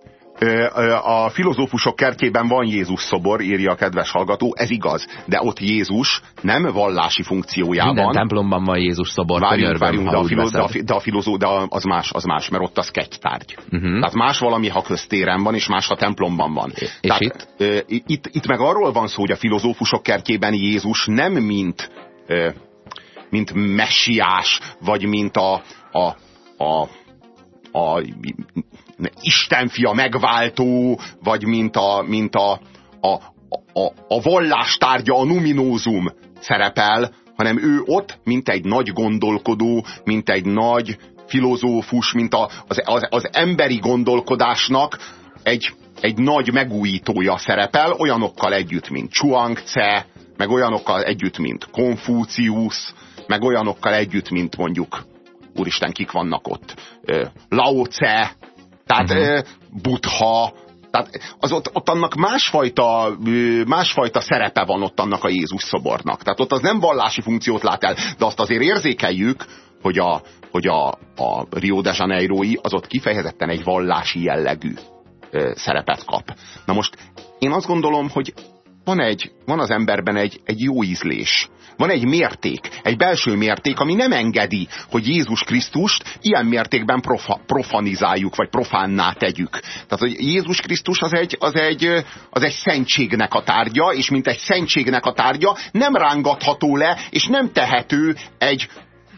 A filozófusok kertjében van Jézus szobor, írja a kedves hallgató, ez igaz, de ott Jézus nem vallási funkciójában. Minden templomban van Jézus szobor, Várjunk, várjunk, de a, filo, de, a, de a filozó, de az más, az más, mert ott az kegytárgy. Mhm. Tehát más valami, ha köztéren van, és más, ha templomban van. És Tehát, itt? Ö, itt? Itt meg arról van szó, hogy a filozófusok kertjében Jézus nem mint, ö, mint messiás, vagy mint a, a, a, a Istenfia megváltó, vagy mint a, mint a, a, a, a vallástárgya, a numinózum szerepel, hanem ő ott, mint egy nagy gondolkodó, mint egy nagy filozófus, mint a, az, az, az emberi gondolkodásnak egy, egy nagy megújítója szerepel, olyanokkal együtt, mint Chuang Tse, meg olyanokkal együtt, mint Konfúciusz, meg olyanokkal együtt, mint mondjuk, úristen, kik vannak ott, Lao Tse, tehát uh-huh. Buddha, tehát az ott, ott annak másfajta, másfajta szerepe van ott annak a Jézus szobornak. Tehát ott az nem vallási funkciót lát el, de azt azért érzékeljük, hogy a, hogy a, a Rio de Janeiro-i az ott kifejezetten egy vallási jellegű szerepet kap. Na most én azt gondolom, hogy van, egy, van az emberben egy, egy jó ízlés. Van egy mérték, egy belső mérték, ami nem engedi, hogy Jézus Krisztust ilyen mértékben profa, profanizáljuk, vagy profánná tegyük. Tehát, hogy Jézus Krisztus az egy, az, egy, az egy szentségnek a tárgya, és mint egy szentségnek a tárgya nem rángatható le, és nem tehető egy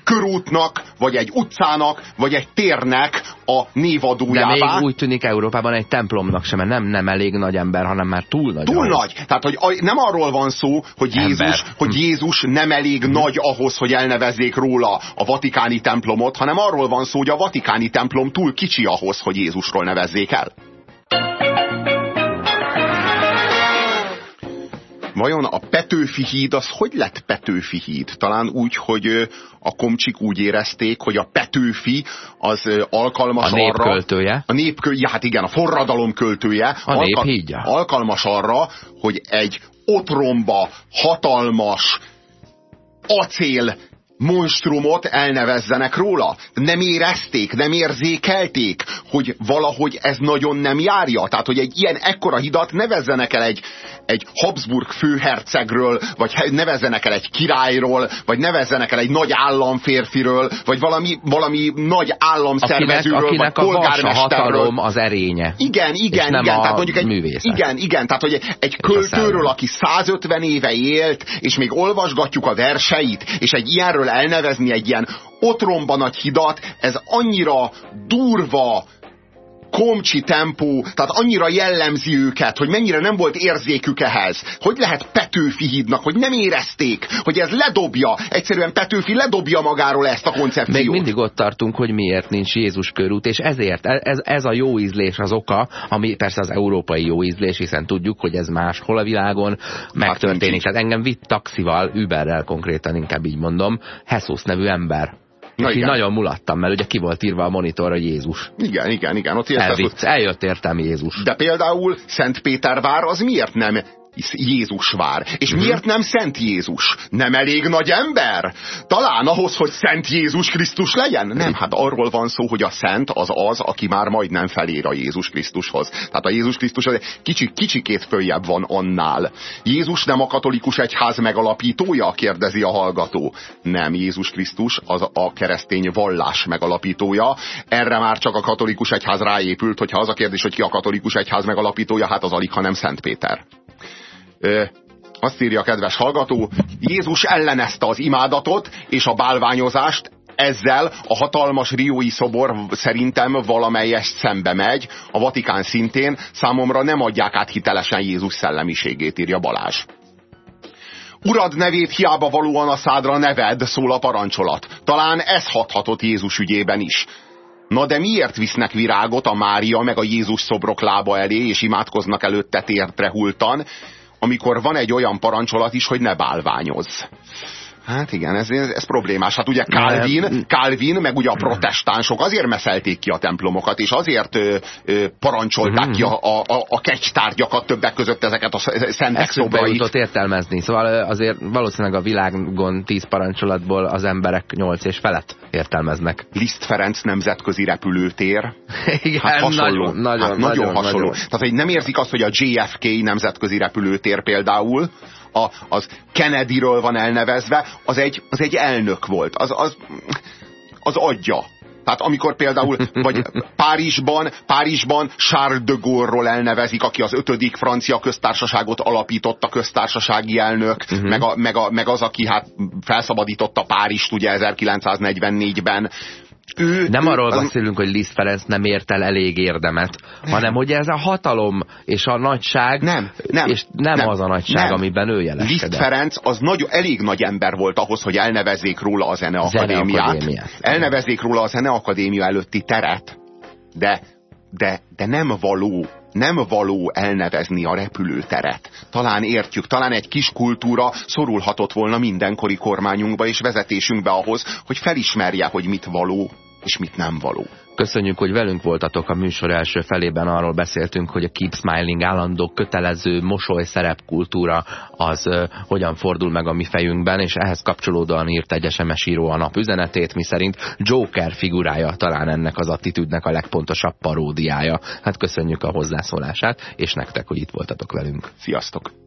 körútnak, vagy egy utcának, vagy egy térnek a De névadójává. még úgy tűnik Európában egy templomnak sem, mert nem, nem elég nagy ember, hanem már túl nagy. Túl ahhoz. nagy. Tehát, hogy a- nem arról van szó, hogy Ember. Jézus, hogy Jézus nem elég nagy ahhoz, hogy elnevezzék róla a vatikáni templomot, hanem arról van szó, hogy a vatikáni templom túl kicsi ahhoz, hogy Jézusról nevezzék el. Vajon a Petőfi híd az hogy lett Petőfi híd? Talán úgy, hogy a komcsik úgy érezték, hogy a Petőfi az alkalmas A nép arra... A nép kö- ja, hát igen, a forradalom költője. A nép hídja. Alkalmas arra, hogy egy otromba, hatalmas, acél monstrumot elnevezzenek róla. Nem érezték, nem érzékelték, hogy valahogy ez nagyon nem járja. Tehát, hogy egy ilyen ekkora hidat nevezzenek el egy, egy Habsburg főhercegről, vagy nevezzenek el egy királyról, vagy nevezzenek el egy nagy államférfiről, vagy valami, valami nagy Akinek, államszervezőről, akinek vagy a vas a polgármesterről. hatalom az erénye. Igen, igen, igen. a Tehát mondjuk egy, művészet. igen, igen. Tehát, hogy egy a költőről, aki 150 éve élt, és még olvasgatjuk a verseit, és egy ilyenről elnevezni egy ilyen otromba nagy hidat, ez annyira durva, komcsi tempó, tehát annyira jellemzi őket, hogy mennyire nem volt érzékük ehhez. Hogy lehet Petőfi hídnak, hogy nem érezték, hogy ez ledobja, egyszerűen Petőfi ledobja magáról ezt a koncepciót. Még mindig ott tartunk, hogy miért nincs Jézus körút, és ezért ez, ez a jó ízlés az oka, ami persze az európai jó ízlés, hiszen tudjuk, hogy ez máshol a világon megtörténik. így. Tehát engem vitt taxival, Uberrel konkrétan inkább így mondom, Jesus nevű ember. Na és így igen. nagyon mulattam, mert ugye ki volt írva a monitorra Jézus. Igen, igen, igen. Ott érted, Elvitt, eljött értem Jézus. De például Szentpétervár az miért nem Jézusvár? És miért nem Szent Jézus? Nem elég nagy ember? Talán ahhoz, hogy Szent Jézus Krisztus legyen? Nem, hát arról van szó, hogy a Szent az az, aki már majdnem felér a Jézus Krisztushoz. Tehát a Jézus Krisztus az kicsi, kicsikét följebb van annál. Jézus nem a katolikus egyház megalapítója? kérdezi a hallgató. Nem, Jézus Krisztus az a keresztény vallás megalapítója. Erre már csak a katolikus egyház ráépült, hogyha az a kérdés, hogy ki a katolikus egyház megalapítója, hát az alig, hanem Szent Péter. Azt írja a kedves hallgató, Jézus ellenezte az imádatot és a bálványozást, ezzel a hatalmas riói szobor szerintem valamelyest szembe megy, a Vatikán szintén számomra nem adják át hitelesen Jézus szellemiségét, írja Balázs. Urad nevét hiába valóan a szádra neved, szól a parancsolat. Talán ez hathatott Jézus ügyében is. Na de miért visznek virágot a Mária meg a Jézus szobrok lába elé, és imádkoznak előtte tértre hultan, amikor van egy olyan parancsolat is, hogy ne bálványozz. Hát igen, ez, ez, ez problémás. Hát ugye Calvin, Calvin, meg ugye a protestánsok azért meszelték ki a templomokat, és azért ö, ö, parancsolták ki a, a, a, kecstárgyakat többek között ezeket a szentek szobrait. jutott értelmezni. Szóval azért valószínűleg a világon tíz parancsolatból az emberek nyolc és felett értelmeznek. Liszt Ferenc nemzetközi repülőtér. Igen, hát hasonló. nagyon, nagyon, hát nagyon, nagyon hasonló. nagyon. Tehát, hogy nem érzik azt, hogy a JFK nemzetközi repülőtér például, a, az Kennedyről van elnevezve, az egy, az egy elnök volt. Az, az, az adja. Tehát amikor például, vagy Párizsban, Párizsban Charles de Gaulle-ról elnevezik, aki az ötödik francia köztársaságot alapította, köztársasági elnök, uh-huh. meg, a, meg, a, meg az, aki hát felszabadította Párizst ugye 1944-ben. Ő, Nem ő, arról az, beszélünk, hogy Liszt Ferenc nem ért el elég érdemet, hanem hogy ez a hatalom és a nagyság, Nem, nem, és nem, nem, az a nagyság, nem. amiben ő Liszt jeleskedett. Ferenc az nagy, elég nagy ember volt ahhoz, hogy elnevezzék róla a Zeneakadémiát. Zeneakadémiát. Elnevezzék róla a Zeneakadémia előtti teret, de, de, de nem való nem való elnevezni a repülőteret. Talán értjük, talán egy kis kultúra szorulhatott volna mindenkori kormányunkba és vezetésünkbe ahhoz, hogy felismerje, hogy mit való és mit nem való. Köszönjük, hogy velünk voltatok a műsor első felében. Arról beszéltünk, hogy a Keep Smiling állandó kötelező mosoly szerepkultúra az hogyan fordul meg a mi fejünkben, és ehhez kapcsolódóan írt egy SMS író a nap üzenetét, miszerint Joker figurája talán ennek az attitűdnek a legpontosabb paródiája. Hát köszönjük a hozzászólását, és nektek, hogy itt voltatok velünk. Sziasztok!